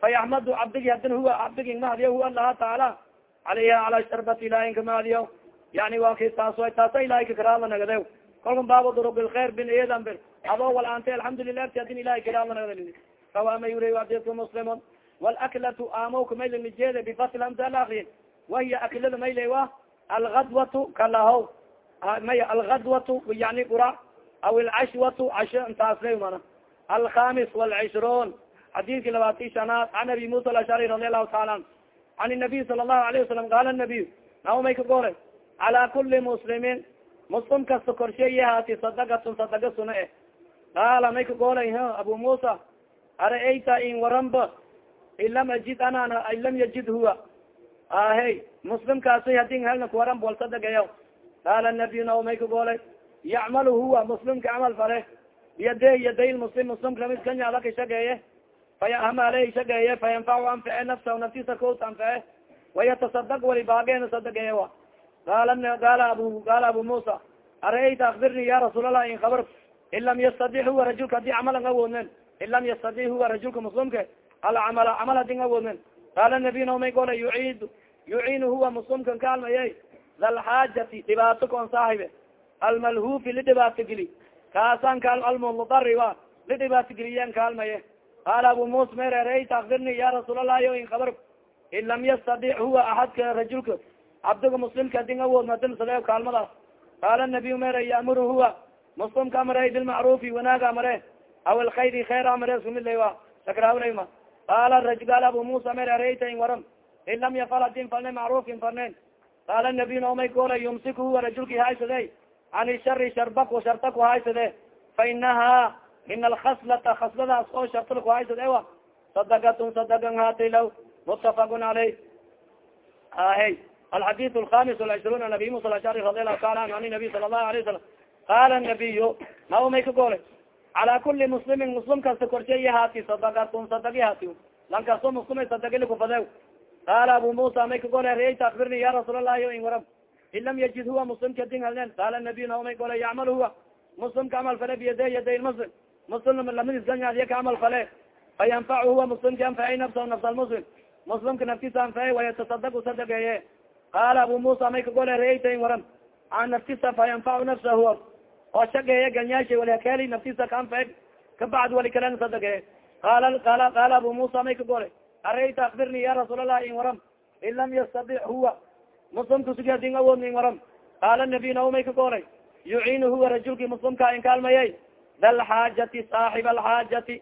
fayaxmadu cabdigi hadin huwa cabdigin mahdiya hu allaha taala. Alayha cala sharbati ilahin kamahdiyaw yani wa kay taas taasa ilahay kakaraadla nagadew. Kolkan baaba durug ilkhair bin edan adoo wal ante alxamdulilah ti adin ilahay karaadla nagade sawama yure adidku muslimun walaklatu amowka maylanijeeda bifatl amsa alakrin wahiya aklada mayle wa algadwatu kalahow maya algadwatu yani qura aw ilcashwatu casho intaasla mana alkhamis walcishruun xadiidki labaati shanaad can abi musa alashari radi allahu taala an can inabiy sala allahu alayh wasalam qaala nabiy naw may ka goray cala kuli muslimin muslim kasta korsheeye haati sadakatun sadaka suna eh qaala may ka golay abu musa ara-ayta in waranba in lam ajid anana in lam yajid huwa. Ahey muslimkaasi hadin helna kuwaran bol sadagayaw qaala nabiy naw may ka golay yacmalu huwa muslimka camal fale biyade yaday muslim muslimka lamiskanyada ka shageeye fayahamale shageeye fayanfacu anface nafsahu naftisa kot anface wayatasadaq wali baagena sadagaye wa qaala qaala abu qaala abu musa ara-ayta akbirni ya rasuul allah in kabar in lam yastadix huwa rajulka haddii camalan awoodnen in lam yastadix huwa rajulka muslimka alcamala camal hadin awoodnen qaala nabiy naomay gola yuciid yuciinu huwa muslimkan kaalmaye dalxaajati dhibaato koon saaxibe almalhufi lidhibaato geli kaasan kaal almudari wa lidhibaato geliyan kaalmaye qaala abu musa merereyta akbirni ya rasuul allahi o in kabar in lam yastadic huwa axadka rajulka cabdiga muslimka adin awood madin sade kaalmadaas qaala nabiy mere yamuru huwa muslimka amare bilmacrufi wanaaga amare aw alkhayri khayr amare sumidlay wa sakraawlayma qaala qaal abu musa merereyta in waram in lam yafal hadin falne macrufin farnen qaala nabiy naomay goola yumsik huwa rajulki haysade can shari sharbak shartaku haysade fa inaha ina alkhaslata khasladaas oo shartulku haysad ewa sadakatun sadakan haatay law mutafaqun caleyh ahe alxadid alhamis alcishruun an abi musa alashari radi allahu taala anhu an nabiy sala allahu alayه wasalam qala nabiyu naw may ka goolay cala kuli muslimin muslim kasta korsheeya haati sadakatun sadagi haati lan kasto muslimay sadagili kufadew qala abu musa may ka golay riyayta akbirni ya rasuul allahi in waram in lam yajid huwa muslimka din halnen qala nabiy naw may golay yacmal huwa muslimka camal fale biyade yaday muslim muslim lamidisganyadiya ka camal fale fayanfachu huwa muslimka anfacay nafsa nafsa lmuslim muslimka naftiisa anfacay wayatasadaq sadageeye qaala abu musa may ka gole reyta in waran an naftisa fayanfacu nafsa huwa oo shageeye ganyaasha walihakeli naftiisa ka anface kabacd wali kalena sadageye qala qala qaala abu musa may ka gole areyta akbirni ya rasuul allah in waram in lam yastadic huwa muslimka sugadin awoodni in waram qaala nabiy naw may ka golay yuciinu huwa rajulki muslimka in kaalmayay dalxaajati saaxib alxaajati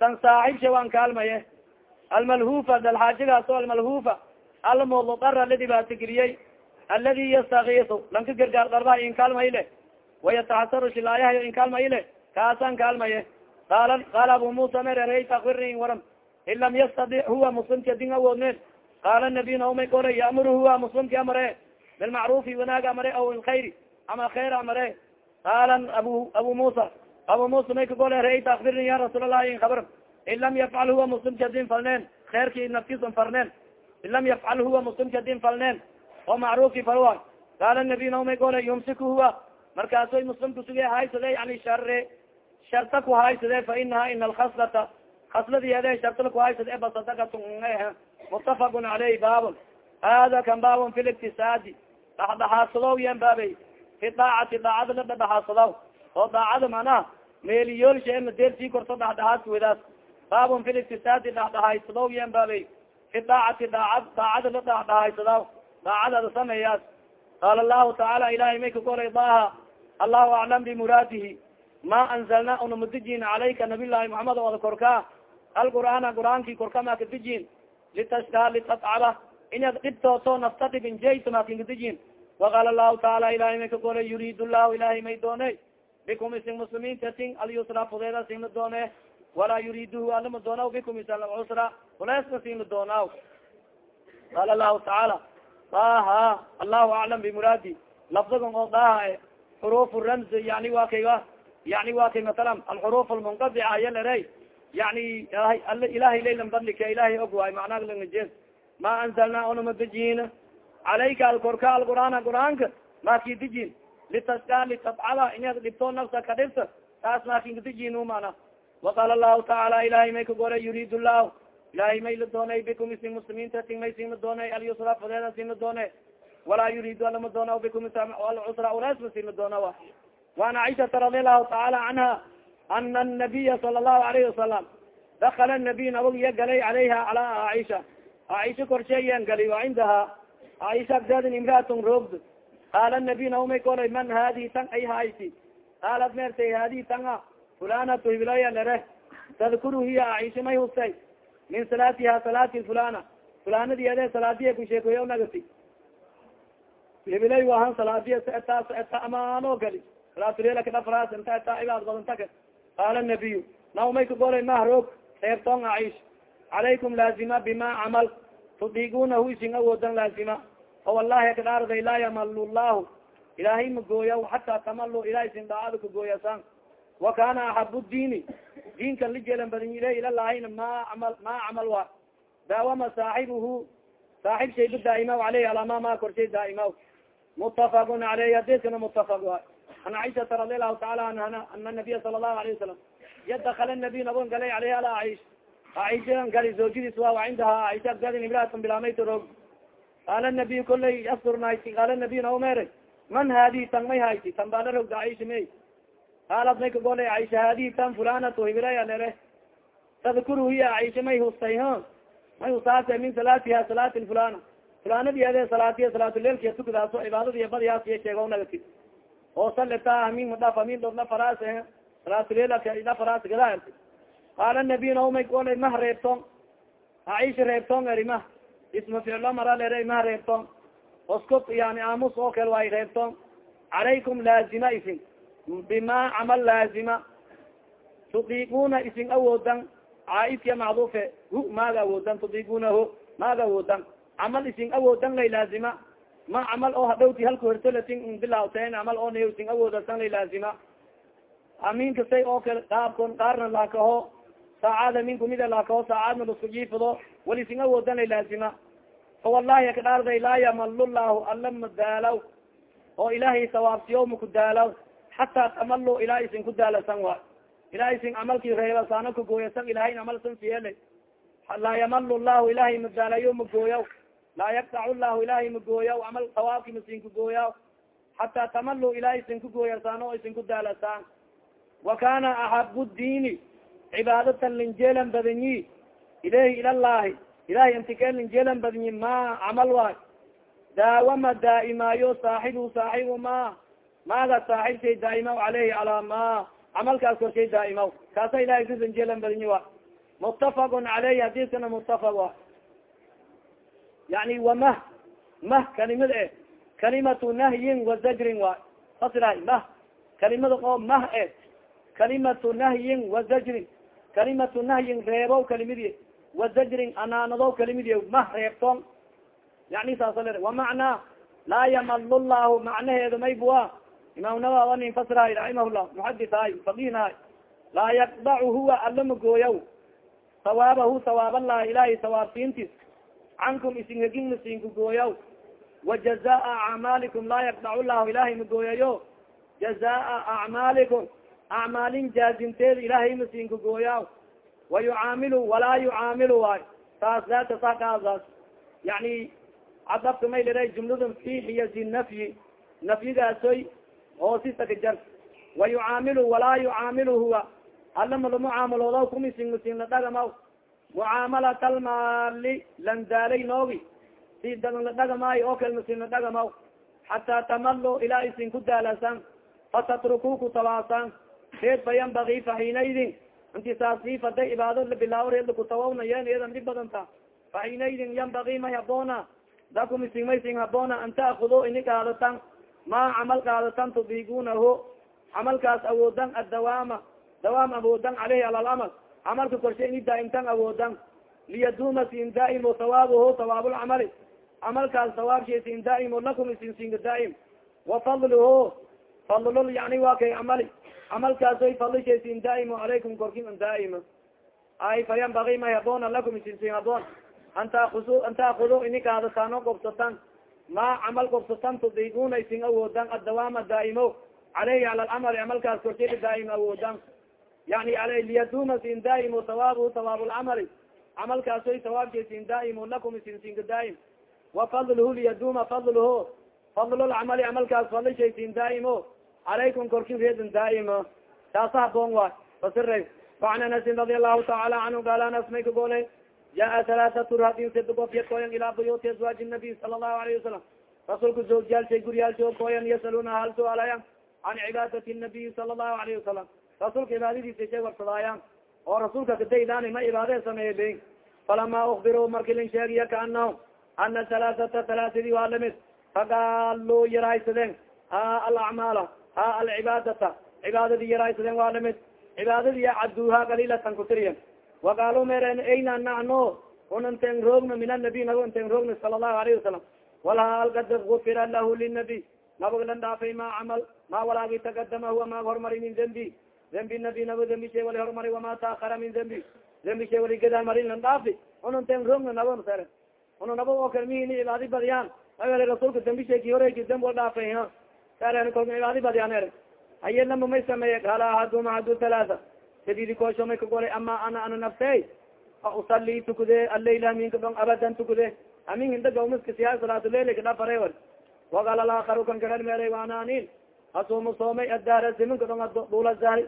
dan saaxibsha waan kaalmaye almalhufa dalxaajigaas o almalhufa almudara la dhibaato geliyey aladi yastakiisu lanka gargaar darbaha in kaalmayle wayataxasaru shilaayahayo in kaalmayle kaasaan kaalmaye qaala qaala abu musa merereyta akbirni in waram in lam yastadic huwa muslimka din awoodneen qaala nabiy naumay kole yamuru huwa muslimki amare bilmacrufi wanaag amare aw ilkhayri ama khayr amare qaala abu abu musa abu musa may kagole reyta akbirni ya rasuul allahi in kabr in lam yafcal huwa muslimka din falneen khayrki naftiisan farneen in lam yafcal huwa muslimka din falneen oo macruufki falwa qaala nabiy naumay gole yumsiku huwa markaasoy muslimka suge haysade yani share sharta ku haysade fa inaha ina alkhaslata. Khasladiede shartala ku haysade eba sadakatu mutafaqun caleyh baabun. Hada kan baabun fi liktisaadi dhaxdhaxaadsadaw yan baabey fi daacati daacada la dhadhaxaadsadaw oo daacada manaha meeliyoolsha ena deersii korto dhaxdhaxaadka wadaas. Baabun fi liktisaadi dhaxdhaxaadsadaw yan baabey fi daacati daacad daacada la dhaxdhaxaadsadaw daacadada sameeyaas qaala lahu tacaala ilahay may ka golay allahu aclam bimuraadihi ma anzalna una madijin calayka nabiy llahi muxamed oda korkaa alqur'aana qur'aankii korkama kadijin litashkaa litatcaba inaad dhibtooto nafta dhibin jaytamakinkadijin waqaala lahu taala ilahay may ka golay yuriid llahu ilahay may doone bikum isin muslimiinta tin alyusra fudeeda sinla doone walaa yuriiduhu alama doonaw bikum is alcusra fuleesna sinla doonaw qaala lahu tacaala daha allahu aclam bimuraadi lafdigan oo daha xuruuf ramz yani wa kay yani wa kay matalan alxuruuf almunqadica yalere yani ilahay laylan badlika ilahay og waay macnaha langajees ma anzalna onama dejin calayka alkorka alqur'aana qur'aanka maki dijin litaskaa litabcada inaad dhibto nafsa ka dhibta taas makin kadijin mana waqaala lahu tacaala ilahay may ka gore yuriid llahu ilahay may la doonay bikum isin muslimiinta tin may sin la doonay alyusra fadeeda sin la doone walaa yuriidu alama doona bikum alcusra uleesma sin la doona wa waan caishata radi allahu tacaala canha ana anabiya sala allahu alayhi wasalam dakala nabiy nabag iya galay calayha cala caaisha caaisha korsheeyan gali wa cindaha caaisha agdaadin imraatun roogd qaala nabiy naumay kolay man hadi tan ay hayti qaalat meertay hadi tanga fulanatu hibilaya lere tadkuru hiya caaisha may hustay min salaatiha salaati fulana fulanadi ade salaadiya kusheekoya nagati hibilay wahan salaadiya saeta saeta amaano gali salaatulelakadhafras inta eta ibaad badantaka qaala nabiyu naumay ka golay mahroog reebtoon aish calaykum laazima bima camal. Tudiigunahu isin awoodan laazima. O wallahi laa yamalu llahu ilaahay magooya xataa tamalu ilahay sin daacada kagooyasaan wa kana axabu diini. Diinkan lijeelan badin ile ilalahina ma amal ma camal wa daawama saaxibuhu saaxib shayba daaimaw aleyh alama ma korshay daaimaw mutafaqun aleyh hadiskana mutafaq wa an caishata radi allahu taala anha ana nabiya sala allahu alayh wasalam yadakala nabiy nabon galay aleyh ala aish aishan gali zawjadiis waa cindaha aisha agdadin imraatan bilaamayta roog qaala nabiy kolay asturnayti qaala nabiy naumere man haadi tan may hayti tan baala rogda aisha may qaalat may kagolay aisha haadi tan fulanatu hibilaya lere tadkuru hiya aisha may hustay may husaase min salaatiha salaati fulana fulanadi ade salaatiya salaatuleilkiya tukadaaso cibaadadiya badiyaas iya sheego nagati oo salita min madhaf min dodla faras salaatulelka faras gada qaala nabiy naumay golay mah reebtoon aisha reebtoon eri mah isma ficlo mara lere mah reebtoon oskut yani aamus oo kale waay reebtoon calaykum laazima isin. Bima camal laazima. Tudiiguna isin awoodan. Caaidka macduufe hu maaga awoodan. Tudiigunaho maaga awoodan camal isin awoodan lay laazima ma camal oo hadhowti halku hertolatin bilawteen camal oo na isin awoodasan lay laazima amin kastay oo kale qaabkon qaarna laakaho saacada min kumida laakaho saacadna lasku jiifado wal isin awoodan lay laazima fa wallahi akadhaarday laa yamalu llahu alla madaalaw oo ilaahay sawaabsiyo makudaalaw xataa tamalo ilaa isin ku daalasan wa ilaa isin camalkii reebasaano kagooyasan ilahay camal san siyele. Laa yamalu llahu ilahay madaalayo magooyaw laa yaktac llahu ilahay magooyaw camal sawaabki masin kagooyaw xataa tamalo ilaa isin kugooyasaano o isin ku daalasaan wa kana axabu diini cibaadatan linjeelan badanyi ilahi ilallahi ilahay intikee linjeelan badanyi ma camal waay daawama daa'imaayo saaxibu saaxibu ma maaga saaxib shay daaimaw caleyhi calaa ma camalkaas korshay daaimaw kaasa ilahay kasanjeelan badinyi wa mutafaqun caleyhi hadiskana mutafaq wa yani wamah mah kalimad e kalimatu nahyin wa zajrin wa fasirahay mah? Kalimada oo mah e kalimatu nahyin wa zajrin kalimatu nahyin reebow kalimidi wa zajrin anaanadow kalimidi mah reebtoon yani saasa le wamacnaa laa yamalu llahu macnaheedu maybua imaam nawawi nin fasirahay raximahullah muxadithaay fakihnahay laa yakdacu huwa alla magooyaw sawaabahu sawaabalahi ilahay sawaabsiintis cankum isin hegin masiinku gooyaw wa jazaa acmaalikum laa yakdacu llahu ilahay magooyayo jazaa acmaalikum acmaalin jaazimteeda ilahay masiinku gooyaw wa yucaamilu walaa yucaamilu waay. Taas daata saakaadaas yani cadabka may lira jumladan fi xiyasi nafyi. Nafyigaasoy hoosisakajar wa yucaamilu walaa yucaamilu huwa. Alla mala mucaamalooda kumisin masiinla dhagamaw mucaamalat almaali landaalay noogi si dagan la dhagamaayo oo kale masiinla dhagamaw xataa tamalo ilaa isin ku daalasan fatatruku ku tabaasan reed fa yanbagi fa xiinaydin inti saasi faday ibaado la bilaawo reed lakutawawnayen iyadan dhib badanta fa xiinaydin yanbagi may haboona dakum isin maysin haboona an taakudo ini qaadatan ma camal qaadatan tudiigunaho camalkaas awoodan addawaama dawaam awoodan caleyhi ala lamal camalka korshe ini daaimtan awoodan liyaduma sin daaimo sawaabuhu sawaabulcamali camalkaas sawaabsha sin daaimo lakum isin sinka daaim. Wa fadluhu fadlul yani waa kay camali. Camalkaasoy fadlisha sin daaimo calaykum korkin daaima. Ay fayanbagi may haboona lakum isin sin haboon an taakudu an taakudu ini kaadataano gobsatan ma camal gobsatan tudiiguna isin awoodan addawaama daaimo. Caleyhi cala alcamali camalkaas korsheeda daaim awoodan yani ale liyaduma sin daaimo sawaabu sawaab lcamali camalkaasoy sawaabka sin daaimo lakum isin sinka daaim wa fadluhu liyaduma fadluhu fadlulcamali camalkaas fadlishay sin daaimo calaykum korkin reedin daaimo taasa haboon waay fasira facan anasin radi allahu taala canhu gaala anas may ka goolay jaa halaaatu radin sadgoofya koyan ilaa buyuti azwaaji nabiy sala allahu alayhi wasalam rasuulka zoojyaalshay guryaalsho koyan yasaluna hal suaalayan can cibaadati nabiyi sala allahu alayhi wasalam rasuulka cibaadadiisa shay warsadaayaan oo rasuulka kadaydaani ma cibaadee sameeye be falama ukbiru marki lin sheegiya kaanahum ana halaaata halaasadii waa la mid fagaaluu yaraysadeen ha alacmaala ha alcibaadata. Cibaadadii yaraysadeen waa la mid cibaadadii caduha galilatan kutiriyan waqaalu meren ayna nacno un inten roogna min anabiy nago inten roogna sala allahu alayhi wasalam walhaal kad gufira lahu linabiy nabaga lan dhaafay ma camal ma walaagi tagadama huwa maag hormari min dembi dembi nabi nabo dembi shay wali hormari wama taakara min dembi dembi shay wali gadaa marin lan dhaafi un inten roogna nabo sare una nabo oo kale mihini cibaadi badiyaan naga rasuulka dembi shay ki horeyki demb wal dhaafay ha. Sare kolka cibaadi badiyaan er haye lama may sameeye kala ahadum ahadu talaata sadidi koosho may kagolay ama ana ana naftey fa usali tukude alayla aminka dhong abadan tukude. Amin hinda gawmiska siyaa salaatuleyla kadhafare war wagal alaakaru kan karar meeray waana anin asumu soomay adahra zamanka dhong dula dahri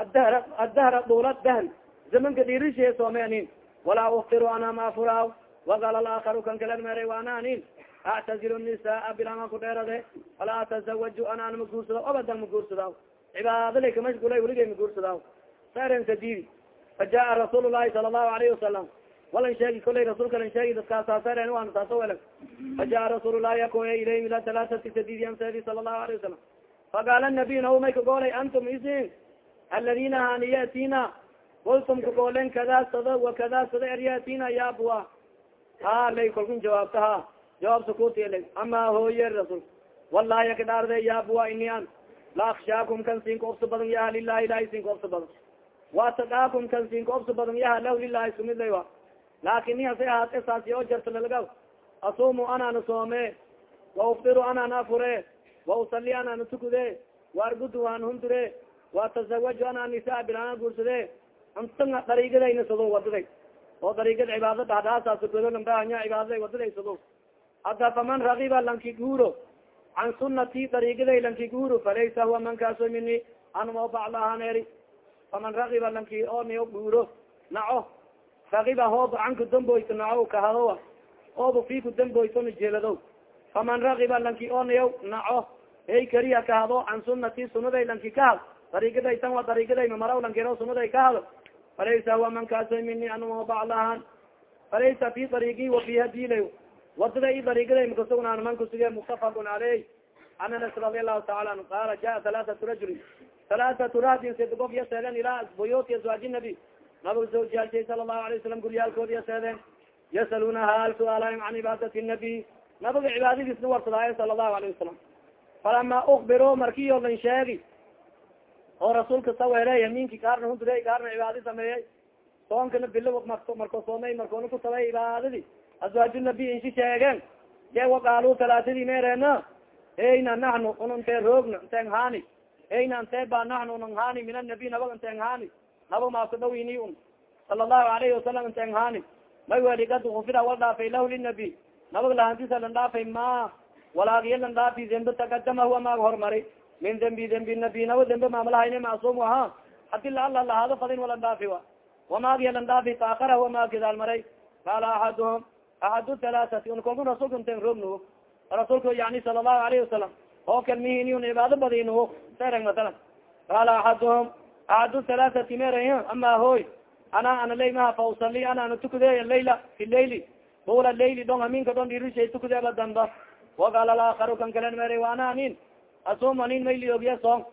adahra adahra dula dahri zamanka dhirishe soomay anin walaa uftiru ana maafuraaw wagal alaakaru kan karar meeray waana anin actazil nisaa bilama ku dheerade falaa atazawaju ana an maguursadaw abadan maguursadaw cibaadalay kamashgulay weligay maguursadaw saren sadidi fa jaa rasuul lahi sala allahu alayhi wasalam walan sheegi kolay rasuulka lan sheegi dadkaasasaren waana taaso welan fa jaa rasuul lahi akoya ilayhim ila talaatati sadidi ansadi sala allahu alayhi wasalam faqaala nabiy nahu may kagoolay antum isin aladina hani yatina kultum kagoolen kada sada wakada sada er yatina yaabua ha lay kalkun jawaabta ha jawaab sukutila ama hooye rasul wallahi kadhaarde yaabua ini an la akshaakum kan siin kaobsa badan yaha lilahi ilahi siin kaobsa badan waataqaakum kan siin kaobsa badan yaha lah lilahi sumidlay wa laakin ni hase ahaate saasi oo jarta lalagaw asumu anana soome waufdiru anana afure wausali anana tukude waargudu an hundure watasawaju ana nisaa bilana guursade antanga dariigadayna sado wadaday oo dariigada cibaada dhadhaasaasgodolanbaahanya cibaadaday wadaday sado hadda faman ragiba lanki guuro can sunati dariigaday lanki guuro falaysa huwa man kaaso mini anmo baclahaneeri faman ragiba lanki oo niyo guuro naco ragiba hoob canka damboyto naco kahado ooba fiku damboytona jeelado faman ragiba lanki oo niyo naco hey kariya kahado can sunati sunaday lanki kahad dariigaday tan wa dariigaday mamaraw lankiro sunaday kahado falaysa huwa man kaaso mini anmo baclahan falaysa fi dariigi wa fi hadilay waddada i dariigaday makasugnaan man kusuge muktafaqun caleyh an anas radi allahu taala anhu qaala jaa halaaatu rajulin halaaatu raadin sid gof ya seeden ilaa buyuti azwaaji nabi nabig zawjiyaalshay sala allahu alay wasalam guryaalkoodi ya seedeen yasalunaha hal suaalaahim can cibaadati nabiy nabiga cibaadadiisna warsadaayen sala allahu alayh wasalam falama ukbiro markiyo lan sheegi oo rasuulka saweele yamiinki gaarna hundure gaarna cibaadi sameeyey. Soonkana bilo marko soomay markoona ku sabay cibaadadi azwaaju nabiy insi sheegeen. Ye waqaalu talaatadii meereena eyna naxnu un intee roogna inteen haani eyna intee ba naxnu unan haani min anabiy nabag inteen haani nabag maaka dhawini un. Sala allahu alayhi wasalam inteen haani may weli kad ufira wal dhaafay lahu linabiy nabag lahantisa lan dhaafay ma walaagiya lan dhaafi dembe takadama huwa maaga hormari min dembi dembi nabiy naba dembe maamalahayne macsuum ahaa hadi laala lahaado fadin walan dhaafi wa wamaagiya lan dhaafi taakara huwa maa gidaal maray qaala axaduhum axadu halaaati un kolku rasulka inten roognuho rasuulka yani sala allahu alayhi wasalam oo kalmihin un cibaado badinuho sereg masalan qaala axaduhum axadu halaaati mer ama hoy ana ana laymaha fa usali ana ana tukudeya layla fi layli bula layli dhong aminka dhon dhirishay tukudeeba damba waqaala laakaru kan kalen mere wa ana asum anin mayli ogya soom.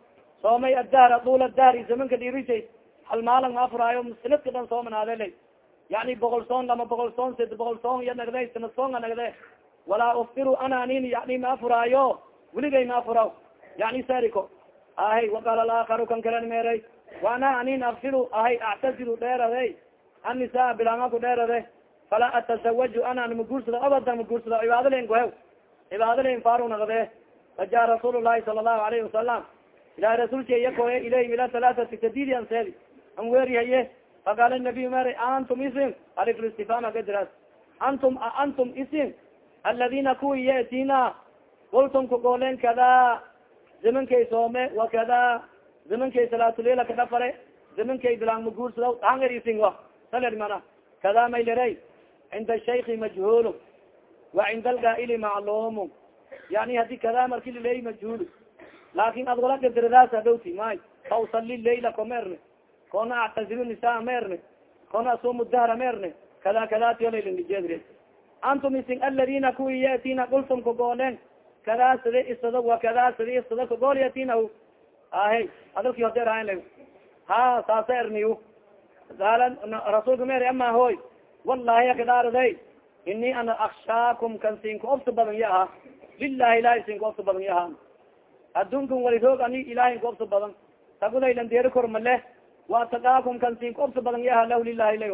Soomay adahra dula dahri zamanka dhirishay hal maalan ma afuraayo sanadka dhan soomanaade lay yani boqol soon lama boqol soon sid boqol soon iya nagde sanad soonga nagde walaa uftiru ana anin yani ma afuraayo. Weligay ma afuraw. Yani sariko ahay waqaala laakaru kan kalen meray waana anin afsiru ahay actasiru dheerade annisaa bilaanga ku dheerade falaa atasawaju anaan maguursado abadan maguursado cibaado len kuhew cibaado len faru nagde faja rasuul lahi sala allahu alayhi wasalam ilahi rasuulka iya koye ilayhim ila halaaati sadidi an seedi an weerihaye faqaala nabiy mary antum isin aliflistifam agadiras antum antum isin aladina kuwi yatina kultum kagoolen kada zamankay soome wa kada zamankay salaatulela kadhafare zamankay bilang maguursada anger isin wa saler mana kada may liray cinda shaiki majhuul wa cinda algaa'ili macluum yani hadi kada marki liley majhuul laakin ad wala gadiradaas adhowti may fa usali merne kona actazilu nisaa merne kona asumu dahra merne kada kadatiyolalnijedre antum isin aladina kuwi yatina kultum kagoolen kada sida isado wa kada sida isado kagool yatina ahe hadalki hodeerhan ha saasa erniyu qaala rasuulka mer ama hoy wallahi akadaaraday ini ana akshaakum kan siinka obsa badan ya aha lilahi ilahi siinka obsa badan ya aha addunkun wali roog ani ilahin ka obsa badan. Tagudaylan deeri kor male waataqaakum kan siinka obsa badan ya aha lahu lilahi la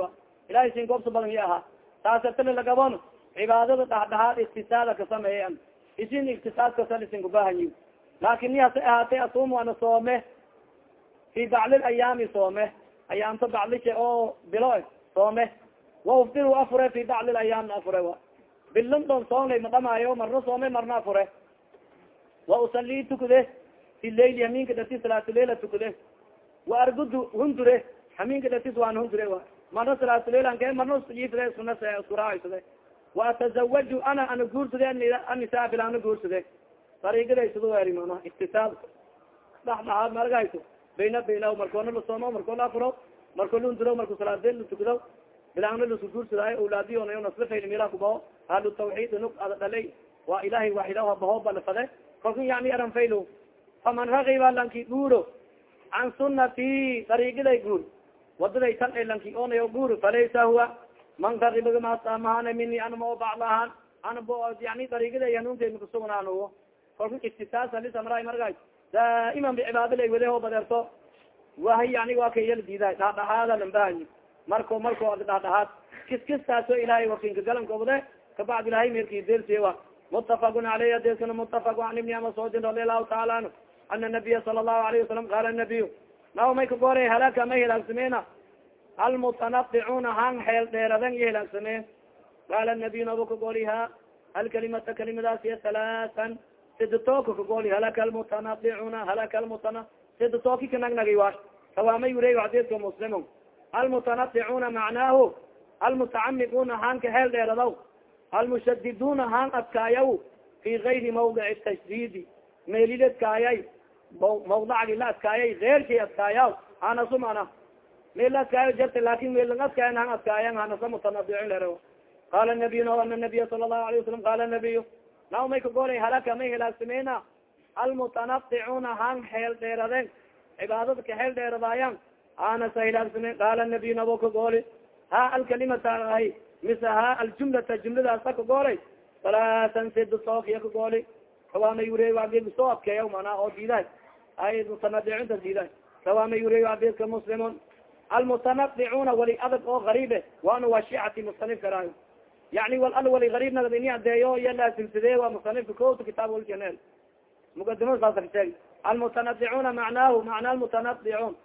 ilahi siinka obsa badan ya aha taasatala lagabon cibaadada dhaxdhaxaad iktisaada ka sameeyan isin iktisaad kasal isin kubahanyi laakin ni hase ahaatay asumu ana soome. Fi bacli ayaami soome. Ayaamta baclishe oo bilo soome. Wa uftir afure fi bacli ayaam afure a bilondon soonlay madhamaayo marna soome marna afure wa usali tukude fi lail haminka dhati salaatuleila tukude wa argudu hundure haminka dhatis waan hundure a marna salaatuleilanke marna ifde suna skuraaysade wa atazawaju ana ana guursade annisaa bilaana guursade dariigadaysado eri mana iktisaab dhaxdhaxaad margayso bayna bayna markoona lasoomo markoo la afuro marko lunduro marko salaadeen latukado bilaana lasku guursadaayo awlaadiyo nasla fayl mila kubao ahlu tawxiid nuk ada dhalay waa ilahay waaxida baho balafade kalku yani aran faylo faman ragiba lanki dhuuro can sunati dariigiday guur wadaday tan elanki onayo guur falaysa huwa. Man karibagamasamahana mini anama o bacd ahaan anabo yani dariigiday hanuunkay makasugnaan kolka iktisaasa lisamraay markay daa'iman bicibaada lay wade ho badeerto wahay yani waa kayala diiday dhaadhahaada lambahanyi marko marko ad dhaadhahaad kiskistaaso ilahay wakinka galankobde kabacd ilahay merki delsiwa mutafakun aleyh adeskana mutafak an ibni amasodin radi allahu taala anhu ana nabiya sala allahu alayhi wasalam qala nabiyu naw may ka goora halaka may hilaagsameyna almutanadicuna han xeel dheeradan iyo hilaagsameen qala nabiyu nabo ka gooliha alkalimata kalimadaas iyo halaatan sidtooka kagooli halaka almutanadicuna halaka almutana sidtooki kanagnagi wa kawaama yurey xadiska muslim almutanadicuna macnaahu almutacamiguna han ka heel dheeradaw almushadiduna han adkaayaw fi gayri mawdici tashdidi meelil adkaayay mawdacgi la adkaayay ershay adkaayaw hanasu mana meel la adkaayo jarta laakiin meel lang adkaayan han adkaayan hanasa mutanadicin lere qala nabiy no ana nabiya sala allahu alayه wasalam qala nabiy naw may kagoolay halaka may hilaagsameyna almutanadicuna han heel dheeraden cibaadada ka heel dheeradaayan anasa hilaagsameyn qala nabiy nabo kagooli ha alkalimata ahay mise ha aljumlata jumladaasa kagoolay salaatan sid sookiya kagooli kawaama yure adeg soo adkeeya mana oo diiday ay mutanadicinta diiday kawaama yure adedka muslimun. Almutanadicuna wali adag oo gariibe waana waa shicati musanif karaayo. Yani wal al wali ini adeeyo iya laasimsadee waa musanifka kota kitaab waljaneel mukadimada saasa kasheeg almutanadicuna macnaahu macna almutanadicun.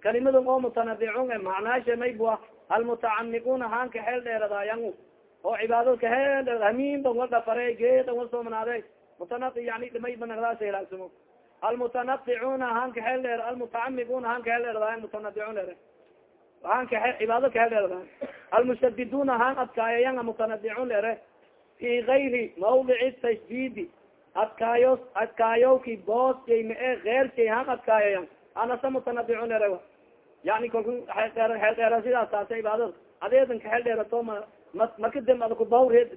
Kalimadun oo mutanadicun e macnaashe maybua almutacamiguna hanka xeel dheeradaayan oo cibaadada ka heel dheer hamiinba wal dhafare geedan wal soomanaaday mutanadi yani dhimayba nagdaasa hilaagsamo almutanadicuna hanka xeel dheer almutacamiguna hanka xeel dheeradaayan mutanadicun dheere hanka cibaado ka heel dheeradaayan almushadiduna han adkaayayan mutanadicun dheere. Fi gayri mawdici tashdidi adkaayo adkaayowki booskay ma e keershay han adkaayayan anasa mutanadicun dheere yani kalku xeel dheera sidaas taasa cibaadada adeedan ka xeel dheerato ma ma marka dam ada kubawreed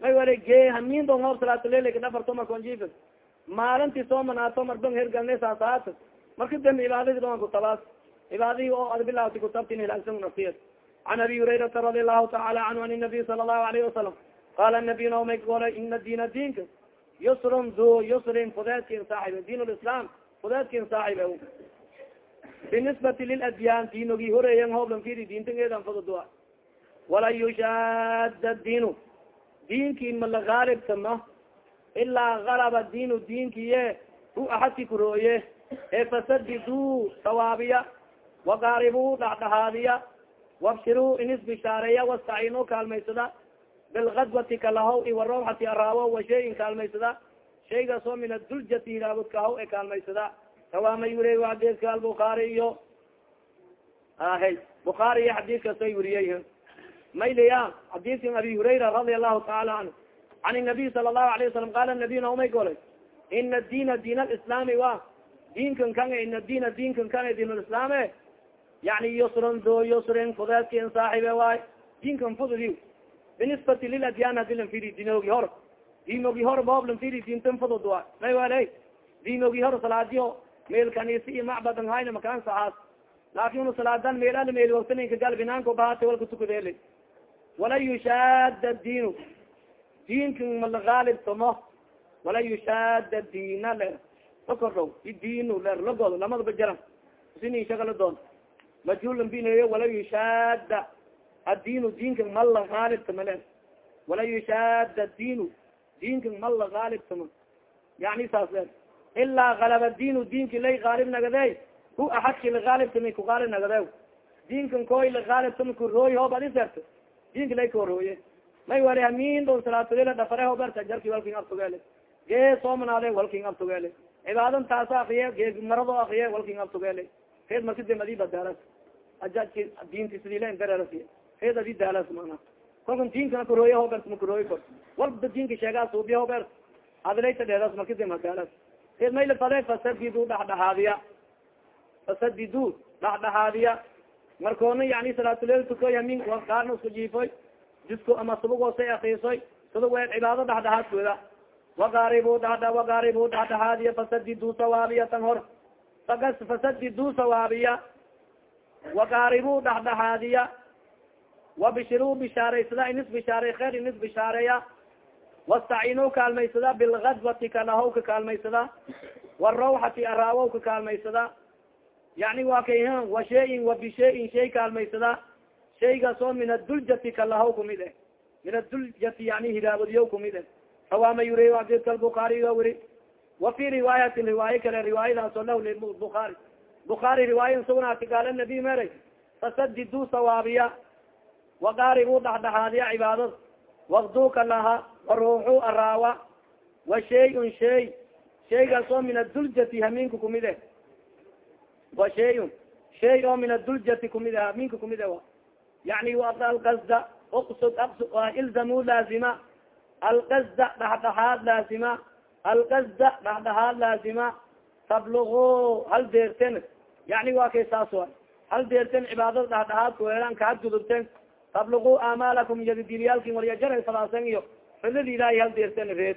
may wala gee hamiin dong hoob salaatulelka dhafarto markonjif maalintii soo manaato marbang hergalne saasaat marka dambe cibaadadii dhoan kutabaas cibaadadii oo ad bilaawti kutabtin hilagsan nafsiyad can abi hurayrata radi allahu taala canhu an nabiy sala allahu alayhi wasalam qala nabiy naomay goolay ina diina diinka yusrun du yusrin fudeedkin saaxib diin lislam fudeedkin saaxib binisbati liladyaan diinogi horeeyan hooblan firi diintangeedan fududua wala yushaada diinu diinki mala gaalibtama ilaa galaba diinu diinkiye hu axadki kurooye ee fasadiduu sawaabiya wagaaribuu dhaxdhahaadiya wabshiruu inis bishaareeya wastaciinuu kaalmaysada bilgadwati kalahaw i warooxati araawo wa shayin kaalmaysada shaygaas oo min aduljati hilaabudkahaw e kaalmaysada kawaamay wuriy xadiiska albukaari iyo ahe bukaari iyo xadiiskaasay weriyey mayliya xadiiskan abi hurayra radia allahu taala canhu can nabiy sala allahu alayه wasalam qala nabiy naumay golay ina diina diin alislaami wa diinkan kan ina diina diinkan kan diin lislaame yani yusrun do yusrin fudeedkin saaxibe waay diinkan fududi binisbati liladyaan hadi lan firi dinogi hor. Dinogi hor boob lan firi diintan fudud wa may wala dinogi hor salaadiyo meel kanisi iyo macbadan hayna makaan saxaas laakin una salaadan meel al meel waktaninka gal binaanko bahate walka tukudeli wala yushaada diinu diinkan mala gaalib tomo. Wala yushaada diina le. Okordhow idiin ler lagoodo lamadaba jaran sini shagala doon. Majhulan bineeyo wala yushaada addiinu. Diinkan mala gaalib tama le. Wala yushaada diinu diinkan mala gaalib tama yani saas le ilaa galaba diinu diinki lay gaalib nagade hu axadki lagaalib tama ku gaalib nagade diinkan koy lagaalib tama kurooy hoob adi serto diinka lay korooye may wali hamin do salaatulila dhafare hoberta jarki walking abtugele gee soomanaade walking abtugele cibaadan taasa akriye gee marado akriye walking abtugele reed marka dem adi badaalas ajaki diinti sidila dareerasiy reed adi daalas mana kolkan diinkana korooye hobert ma korooye kor walba diinka sheegaa suubiya hobert adlayta dheeras marka dem hadaalas reed mayla fade fasadidu dhaxdhahaadiya fasadidu dhaxdhahaadiya markoona yani salaatulel tukoy hamin qaarna isku jiifoy disko ama subugoosay akrisoy weel cibaado dhaxdhahaadkooda wagaaribu dhadha wagaaribu dhaxdhahaadiya fasadidu sawaabiyatan hor. Fakas fasadiduu sawaabiya. Waqaaribuu dhexdhexaadiya wabishiruu bishaaraysada inis bishaaray kheer inis bishaareya wastacinuu kaalmaysada bilgadwati kalahow ka kaalmaysada warawxati araawow ka kaalmaysada. Yani wa kay wa shayin wa bishayin shay kaalmaysada. Shaygaas oo min aduljati kalahow kumid eh min aduljati yani hiraabadiyo kumid eh rawaama yuri adidka lbukaariga weri wa fi riwaayatin riwaayo kale riwaayadaas oo lah bukaari bukaari riwaaya sugnaati gaala nabi meray fasadiduu sawaabiya. Waqaaribuu dhexdhexaadiya cibaadada wakduka laha waruuxu araawa wa shayun shay. Shaygaas oo min aduljati hamiinka kumid e wa shayun. Shay oo min aduljati kumid e hamiinka kumid e wa. Yani alqasda uqsud ilzamu laazima. Alqasda dhexdhexaad laazima. Alqasda dhexdhexaad laazima. Tablugu hal deerten. Yani wa kay saas wa hal deerten cibaadada dhexdhexaad kuweelan kahadgudubten tablugu amalakum yadidiryaalkin waryajaray falaasan iyo xulada ilahay hal deerten reed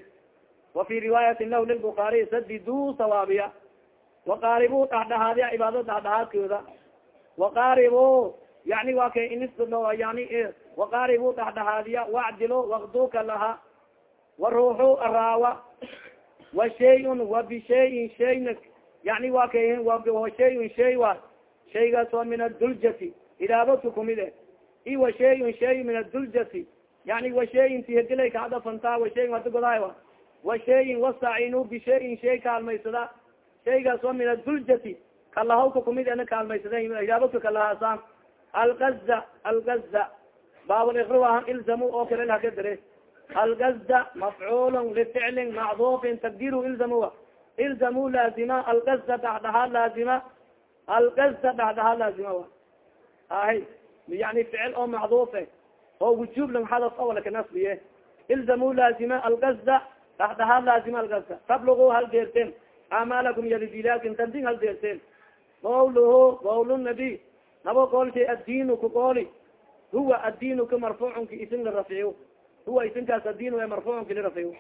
wa fi riwaayatin lahu lilbukaariy sadiduu sawaabiya waqaaribu dhexdhexaadiya cibaadada dhexdhexaadkooda waqaaribu yani wa inis yani waqaaribu dhexdhexaadiya wacdilo wakduka laha araawa wa shayun wa bishayin shayna yani wa shayun shay wa shaygaas oo min aduljati ilaabadka kumid e i wa shayun shay min aduljati yani wa shayin tihedilay kaadafanta wa shayin hada godaay wa. Wa shayin wastacinu bishayin shay kaalmaysada. Shaygaas oo min aduljati kalahawka kumid ena kaalmaysada ilaabadka kalahaasaan algazda algazda baablikriwahan ilzamu oo kale hakadare algazda mafcuul lificlin macdufin takdiru ilzamuwa ilzamu laazima algazda dhexdhexaad laazima. Algazda dhexdhexaad laazima wa. Ahay yani ficil oo macduufe oo wujub lang hadaf awalka nasbiye ilzamu laazima algazda dhexdhexaad laazima algazda tablugu hal deerteen amalakum yadidilakin tandin hal deerteen. Qawluhu qawl nabi nabo goolshay addiinu ku qooli huwa addiinu ka marfuucunka isin la rafciyo huwa isinkaas addiin e marfuucunka lirafciyo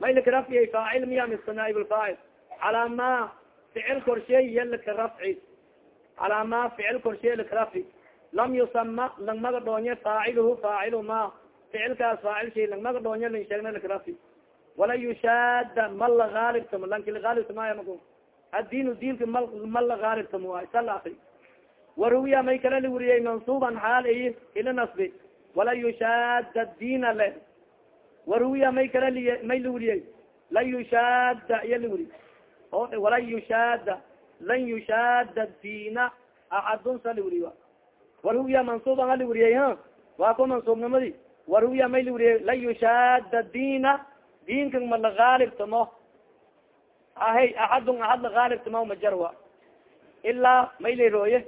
maylaka rafciyay faacil miya mise naaib lfaacil calaa ma ficil korsheey yalaka rafci. Calaa ma ficil korsheey laka rafci lam yusama lang maga dhoonye faaciluhu faacilu ma ficilkaas faacil shay lang maga dhoonye lang sheegna laka rafci wala yushaada ma la gaalibtamo lanki lagaalibtamaya maku addiinu diinka ma ma la gaalibtamo waay sala akri waruwiya may kala liweriyey mansuuban xaal ay ila nasbi. Wala yushaada diina le. Waruwiya may kala li may liweriyey lan yushaada iya liweri o walan yushaada lan yushaada diina axadun sa liweriy waruwiya mansuuban a liweriyey ha waa ko mansuubnimadi. Waruwiya may liweriyey lan yushaada diina diinka ma la gaalibtamo ahay axadun axad la gaalibtamo majarwa ilaa may layrooye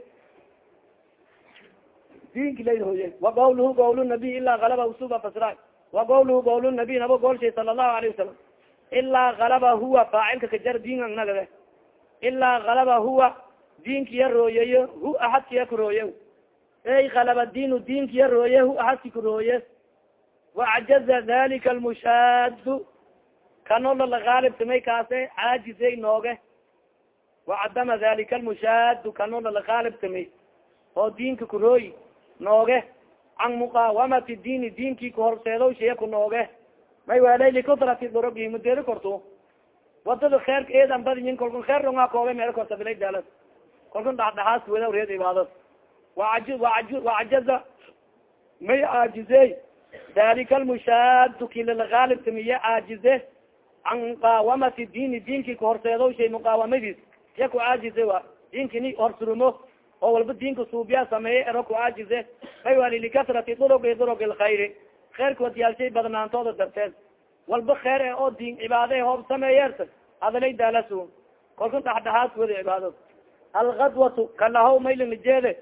dinki layrooye wa qawluhu qawl nabiy ilaa galaba usuba fasra wa qawluhu qawl nabiy nabo goolshay sala allahu alayhi wasalam ilaa galaba huwa faacilka kajar diingan nagade. Ilaa galaba huwa diinkiya rooyeyo hu axadkiya kurooye ey galaba diinu diinkiya rooye hu axadki kurooye wacajaza dalika almushaadu kanolo la gaalibtamay kaase caajizay nooge. Wacadama dalika almushaadu kanolo la gaalibtamay oo diinka kurooyi nooge. Can muqaawamati diini diinkii kahorseedow shaya ku nooge. May welay likutrati dorogi mudeeri korto waddada kheerka eedan badinyin kolkun kheer rongaa koobe meel korta bilay daalad kolkun dhaxdhaxaas weda reed ibaadad wacajaza may caajizey dalika almushaadu kilala gaalibtamiye caajize can muqaawamati diini diinkii kahorseedow shay muqaawamadiis iya ku caajize wa diinkini horsurumo oo walba diinka suubiya sameeye ero ku caajize may wali likasrati durugi durugi lkhayri kheerka wadiyaalshay badnaantooda darteed walba kheer e oo diin cibaade hoob sameeyeerta adalay daalasu kolka dhexdhexaad wada cibaadad algadwatu kalahow maylinajeede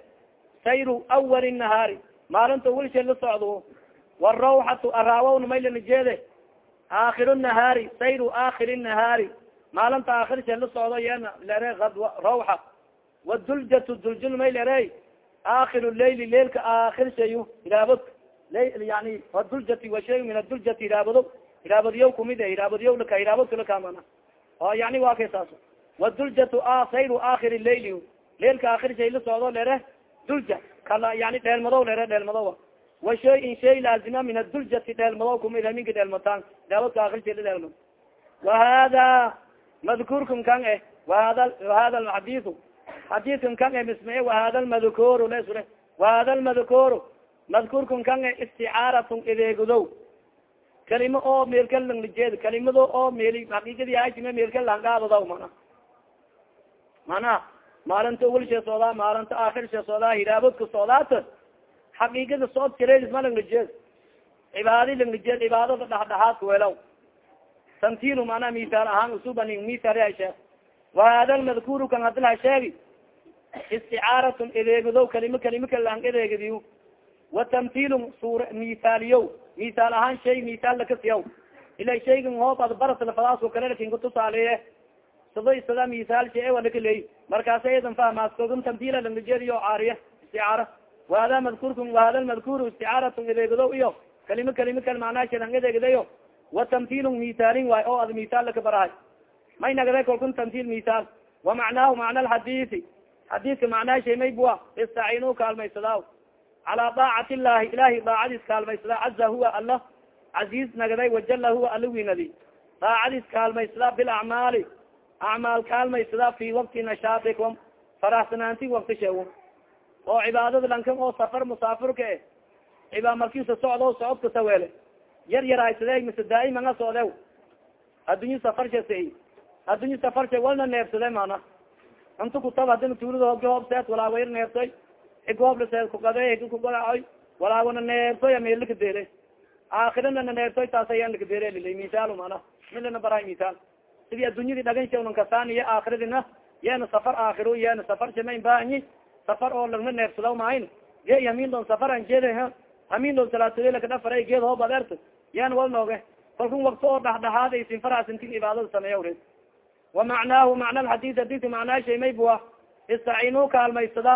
sayru awali nahaari. Maalinta wilsha la socdo warawxatu araawowna maylinajeede aakiru nahaari sayru aakhiri nahaari. Maalinta aakirsha la socdo yeena lere adwa rawxa. Waduljatu duljul may lere aakiru leyli leilka aakirshayu ilaabod yani waduljati wa shay min aduljati iraabado iraabadiyo kumid e iraabadiyo laka iraabodka lakamana o yani waa kay saas waduljatu sayru akhir laili leilka akhir shay la socdo lere dulja. Kala yani dheelmadow lere dheelmadowa wa. Shayin shay laazima min aduljati dheelmadow kumid minka dheelmataan shay la dheelma wa hada madkuurkan kan eh wahada wahada alxadisu xadiidkan kan e mismee wahada lmadkuuru lesure wahada lmadkuuru madkuurkan kan e isticaaratun ideegudow kalima oo meelka langlijeed kalimado oo meel xaqiiqadi aime meelka langaadadaw mana. Mana maalinta awalshee soodaa maalinta aakhirshee soodaa hiraabodka soodaata xaqiiqada sood kareedis ma langlijeed cibaadi langlijeed cibaadada dhexdhexaadka welaw tantilu mana misaal ahaan usuban misaal sheekh wahada lmadkuuru kan hadil ha sheegi isticaaratun edeegadow kalima kalima kalaan edeegadiyo watamtilun suur misaaliyo misaal ahaan shay misaal lakasiyaw ila shaygan hoob ad baraslafadaasoo kale laakiin kutusaaleeye sada sada misaal shay walakaleey markaasa edan fahmaaskogun tamtila langajeediyo caariya isticaara. Wahada madkuurkun wahada lmadkuuru isticaaratun edeegadow iyo kalima kalima kal macnaashalan edeegadayo watamtilun misaalin waay oo ad misaal laka barahay. May nagada kolkun tamtil misaal wamacnaahu macna alxadiisi xadiidka macnaa shay may bua istaciinu kaalmaysadaw. Calaa daacati illahi ilahi daacadiis kaalmaysada caza huwa alla caziiz nagaday wajala huwa alla winadi daacadiis kaalmaysada bilacmaali acmaal kaalmaysada fi wakti nashaatikum faraxsanaanti wakti sheego oo cibaadada lankan oo safar musaafirka e ibaa markiisa socdo socodka saweele yar yar haysade mise daaimanga socdew addunyo safarsha addunyo safarsha walna neebsade mana inta kutab hadina tuulada hogi hoobseed walaawayr neebtoy igooblase kugade igi kugaaoy walaagona neebtoy ameelakadeele aakhirana na neebtoy taasayaan lakadeele lilay misaal mana milana barahay misaal sidii addunyadii dhaganshanan kasaan iyo aakhiradina yeena safar aakhiro yeena safar shamayn baanyi safar oo lagna neebsadaw maahin ge hamin doon safaran jeeda hamin doon salaatadela kadhafaray geed hoob adeerta yaan wal nooge kalkun wakti oo dhexdhexaadaysin farasintin cibaadada sameeya red wamacnaahu macna alxadis hadisi macnaa shay may bua istaciinuu kaalmaysada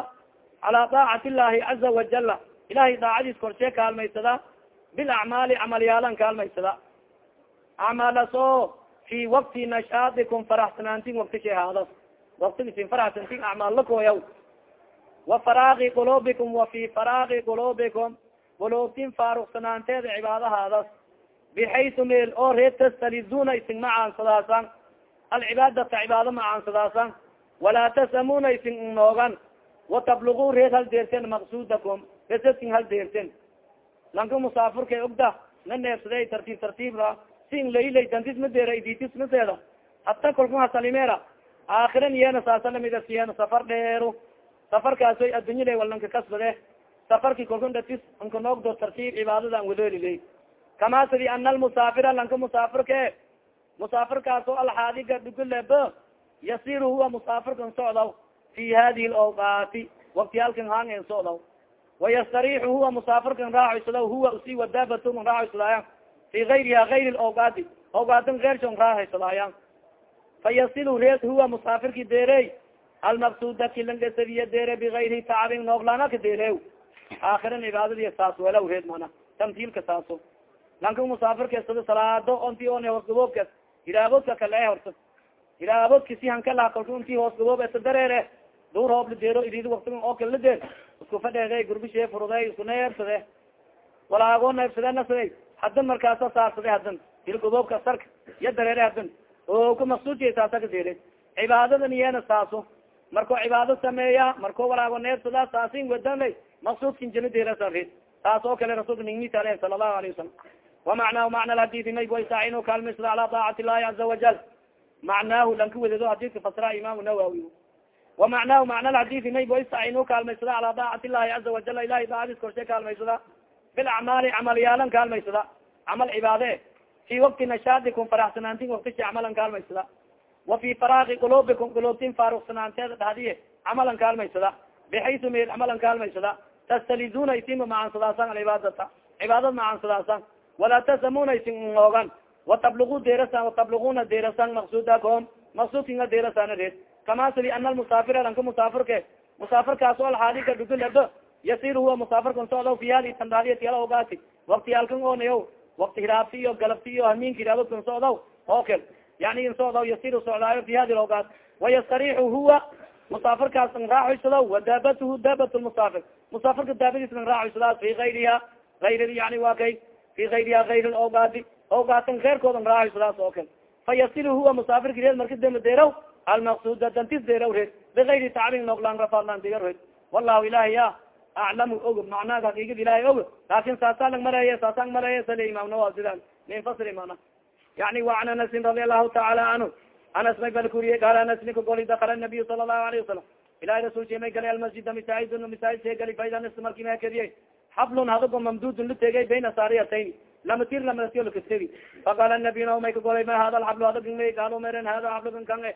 calaa daacati illahi caza wajala ilahay daacadiis korshee kaalmaysada bilacmaali camalyaalan kaalmaysada acmaalas fi wakti nashaadikum faraxsanaantin wakti shay haadas waktigisin faraxsantin acmaal lakooyaw wa faraaqi quluubikum wa fi faraaqi quluubikum quluubtin faaruksanaanteeda cibaadahaadas bixaysu meel oo reer tastalizuna isin macaansadaasaan alcibaadata cibaado macaansadaasaan walaa tasamuna isin noogan watablugu reer hal deerten maqsudakum resadkin hal deerten lanka musaafirka ogda na neefsade tartiib tartiibra sin lailay dantis ma deera iditis maseeda hata kolku hasalimeera aakiran iyana saasalamidasiyana safar dheero safarkaasoy addunyada walanka kasbade safarki kolkun datis anka noogdo tartiib cibaadadan wadooliley kama sidi ana almusaafira lanka musaafirke musaafirkaas oo alxaadiga dhugulebo yasiru huwa musaafirkan socdaw fi hadihi lawqaati waktiyaalkan hangen socdaw wayastariixu huwa musaafirkan raaxaysadaw huwa usi wadaabatun raaxaysadaaya fi gayriha gayri lawqaati awqaatin keyrshon raaxaysadaaya fayasilu reed huwa musaafirki deerey almaqsudaki langasadiya deere bigayri tacabin nooglana ka deerew aakiran cibaadadi saas welaw reed mana tamtiilka saaso lanka musaafirka sada salaado onti on hoos gaboobkas hiraaboodka kale horta hiraaboodka si hankala kalku inti hoos gaboob esa dareere duur hoob la deero irid waktiga oo kale la deer isku fadheede gurbishee furuday isku neebsade walaago neebsade nasade hadan markaasa saarsade hadan gaboobka sarka ya dareere hadan oka maqsuudka saasa ka deere cibaadadan iyana saaso markoo cibaado sameeya markoo walaago neebsada saasin wadanlay maqsuudkin jina deerasa rid taas oo kale rasulka ningmita aleh sala allahu alayه wasalam wamacnaahu macna alhadidi may waystacinu kaalmaysada cala daacati illahi caza wajal macnaahu lanka wededo hadidka fasra imam nawawi. Wamacnaahu macna alhadidi may waystacinu kaalmaysada cala daacati illahi caza wajal ilahi daacadis korshe kaalmaysada bilacmaali camalyaalan kaalmaysada camal cibaade fi wakti nashaadikum faraxsanaantin waktishi camalan kaalmaysada wa fi faraaqi quluubikum quluubtin faaruksanaanteeda dhahdiye camalan kaalmaysada bixaysu meel camalan kaalmaysada tastaliduna isinma macaansadaasan alcibaadata cibaadad macaansadaasan walaa tasamuna isin noogan watablugu deerasan watabluguna deerasan maqsudakom maqsudkinga deerasana reed kama sidi ana almusaafira lanka musaafirke musaafirkaas o alxaaliga dhugulado yasir huwa musaafirkan socdaw fi hadi tandaaliyati ala ogaati waktiyaalkan oonayo wakti hiraabti iyo galabti iyo hamiinka hiraabadkan socdaw okel yani insoodaw yasiru socdaayo fi hadi ogaas wayastariixu huwa musaafirkaas n raaxoysado wa daabatuhu daabat lmusaafir musaafirka daabadiis n raaxoysadaas fi ayriha ayr yani wa kay fi ayriha ayr ogaadi ogaatan keyrkood n raaxoysadaas oo kale fayasilu huwa musaafirka reed marka dema deeraw almaqsuda dantis deeraw reed bigayri tacbin noglaan rafaadlaan diga reed wallahu ilahi ya aclamu og macnaha haqiigad ilahay og laakin saasaa lang maleeye saasaan maleeye sale imaamna sidaan minfasri mana yani wa an anasin radi allahu taala canhu anas may bal kuriye gaal anas ninka goli dakala nabiy sala allahu alayhi wasalam ilahi rasulki may gali almasjida masaajid masaajid see gali faidanis marki ma kediye xablun hadago mamdudun lategay bayna saariyatayn lama tir lamatio lakategi faqala nabiyna may ka golay ma hada alxablu hadagan may gaalo meren hada xablugan kange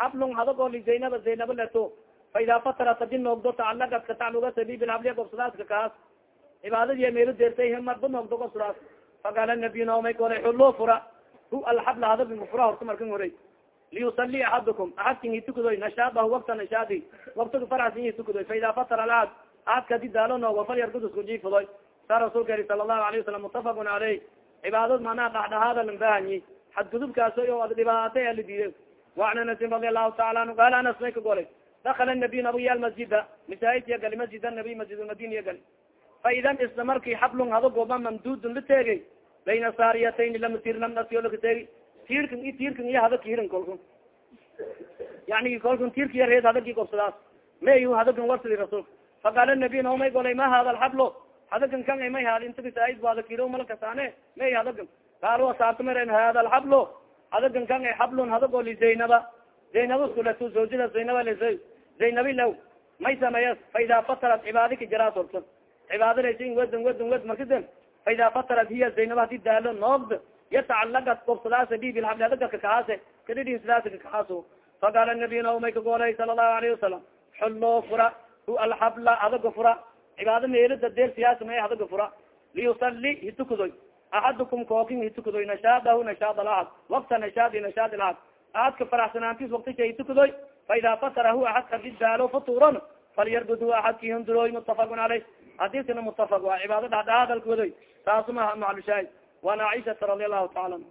xablun hadago li zaynaba zaynaba leto faida fatarat adi noogdo tacalagat katacluga sabi bilxabli gobsadaaska kaas cibaadadiya meelo deertay marba noogdo gobsadaas faqala nabiyna may golay xulo fura hu alxabla hadagan fura horta markan horay liyusali axadukum axadkin itukudoy nashaadahu wakta nashaadi waktiga faraxsin itukudoy faida fatara laad aadka di daalo noogo fal yargudusku jiifudoy saa rasuulka yari sala allahu alayh wasalam mutafaqun caleyh cibaadad manaa dhaxdhahaada lang bahanyi xadgudubkaas o ad dhibaatay ala diiday waan anasin radi allahu taala anhu qaala anas may ka golay dakala nabiy nabiy almasjida masaajidya gali masjid anabiy masjid lmadiniya gali fa idan isla marki xablun hado gooba mamdudun la teegay bayna saariyatayn lama tirnamnasio lakateegi tiirkan i tiirkan iyo hada kiiran kolkun yani kolkun tiirka ya reed hadagi gobsadaas mayu hadagan warsidi rasuulka faqaala nabiy naomay golay ma hada alxablo hadagan kan may haad inta bisaid bu hadakiro malakasaane may hadagan qaalo asaartamaren hada alxablo hadagan kan xablun hadago li zaynaba zaynaba skulatu zawjada zaynaba lesa zaynabi law may sameeyas fa ida fatarat cibaadika jaraas horta cibaadalasa wedan wedan wed markaden fa ida fatarat hiya zaynaba hadi daalo noogd yatacalagat gobsadaas bi bilxabli hadagalka kahaase kadidin sidaas kakahaaso faqaala nabiyna may ka goolay sala allahu alayhi wasalam xullo fura hu alxabla adaga fura cibaado meelada deel siyaasa may hadaga fura liyusali hitukudoy axadukum kookin hitukudoy nashaadahu nashaad alahad wakta nashaadi nashaad alahad ahadka faraxsanaantis waktisha hitukudoy faida fasarahu aadka bidaalo futuran falyarbuduu aadki hunduroy mutafakun aleyh hadiskana mutafak waa cibaada dhadhadalkoodoy taasu maha maclushaahid waan caisaa radi allahu taala anha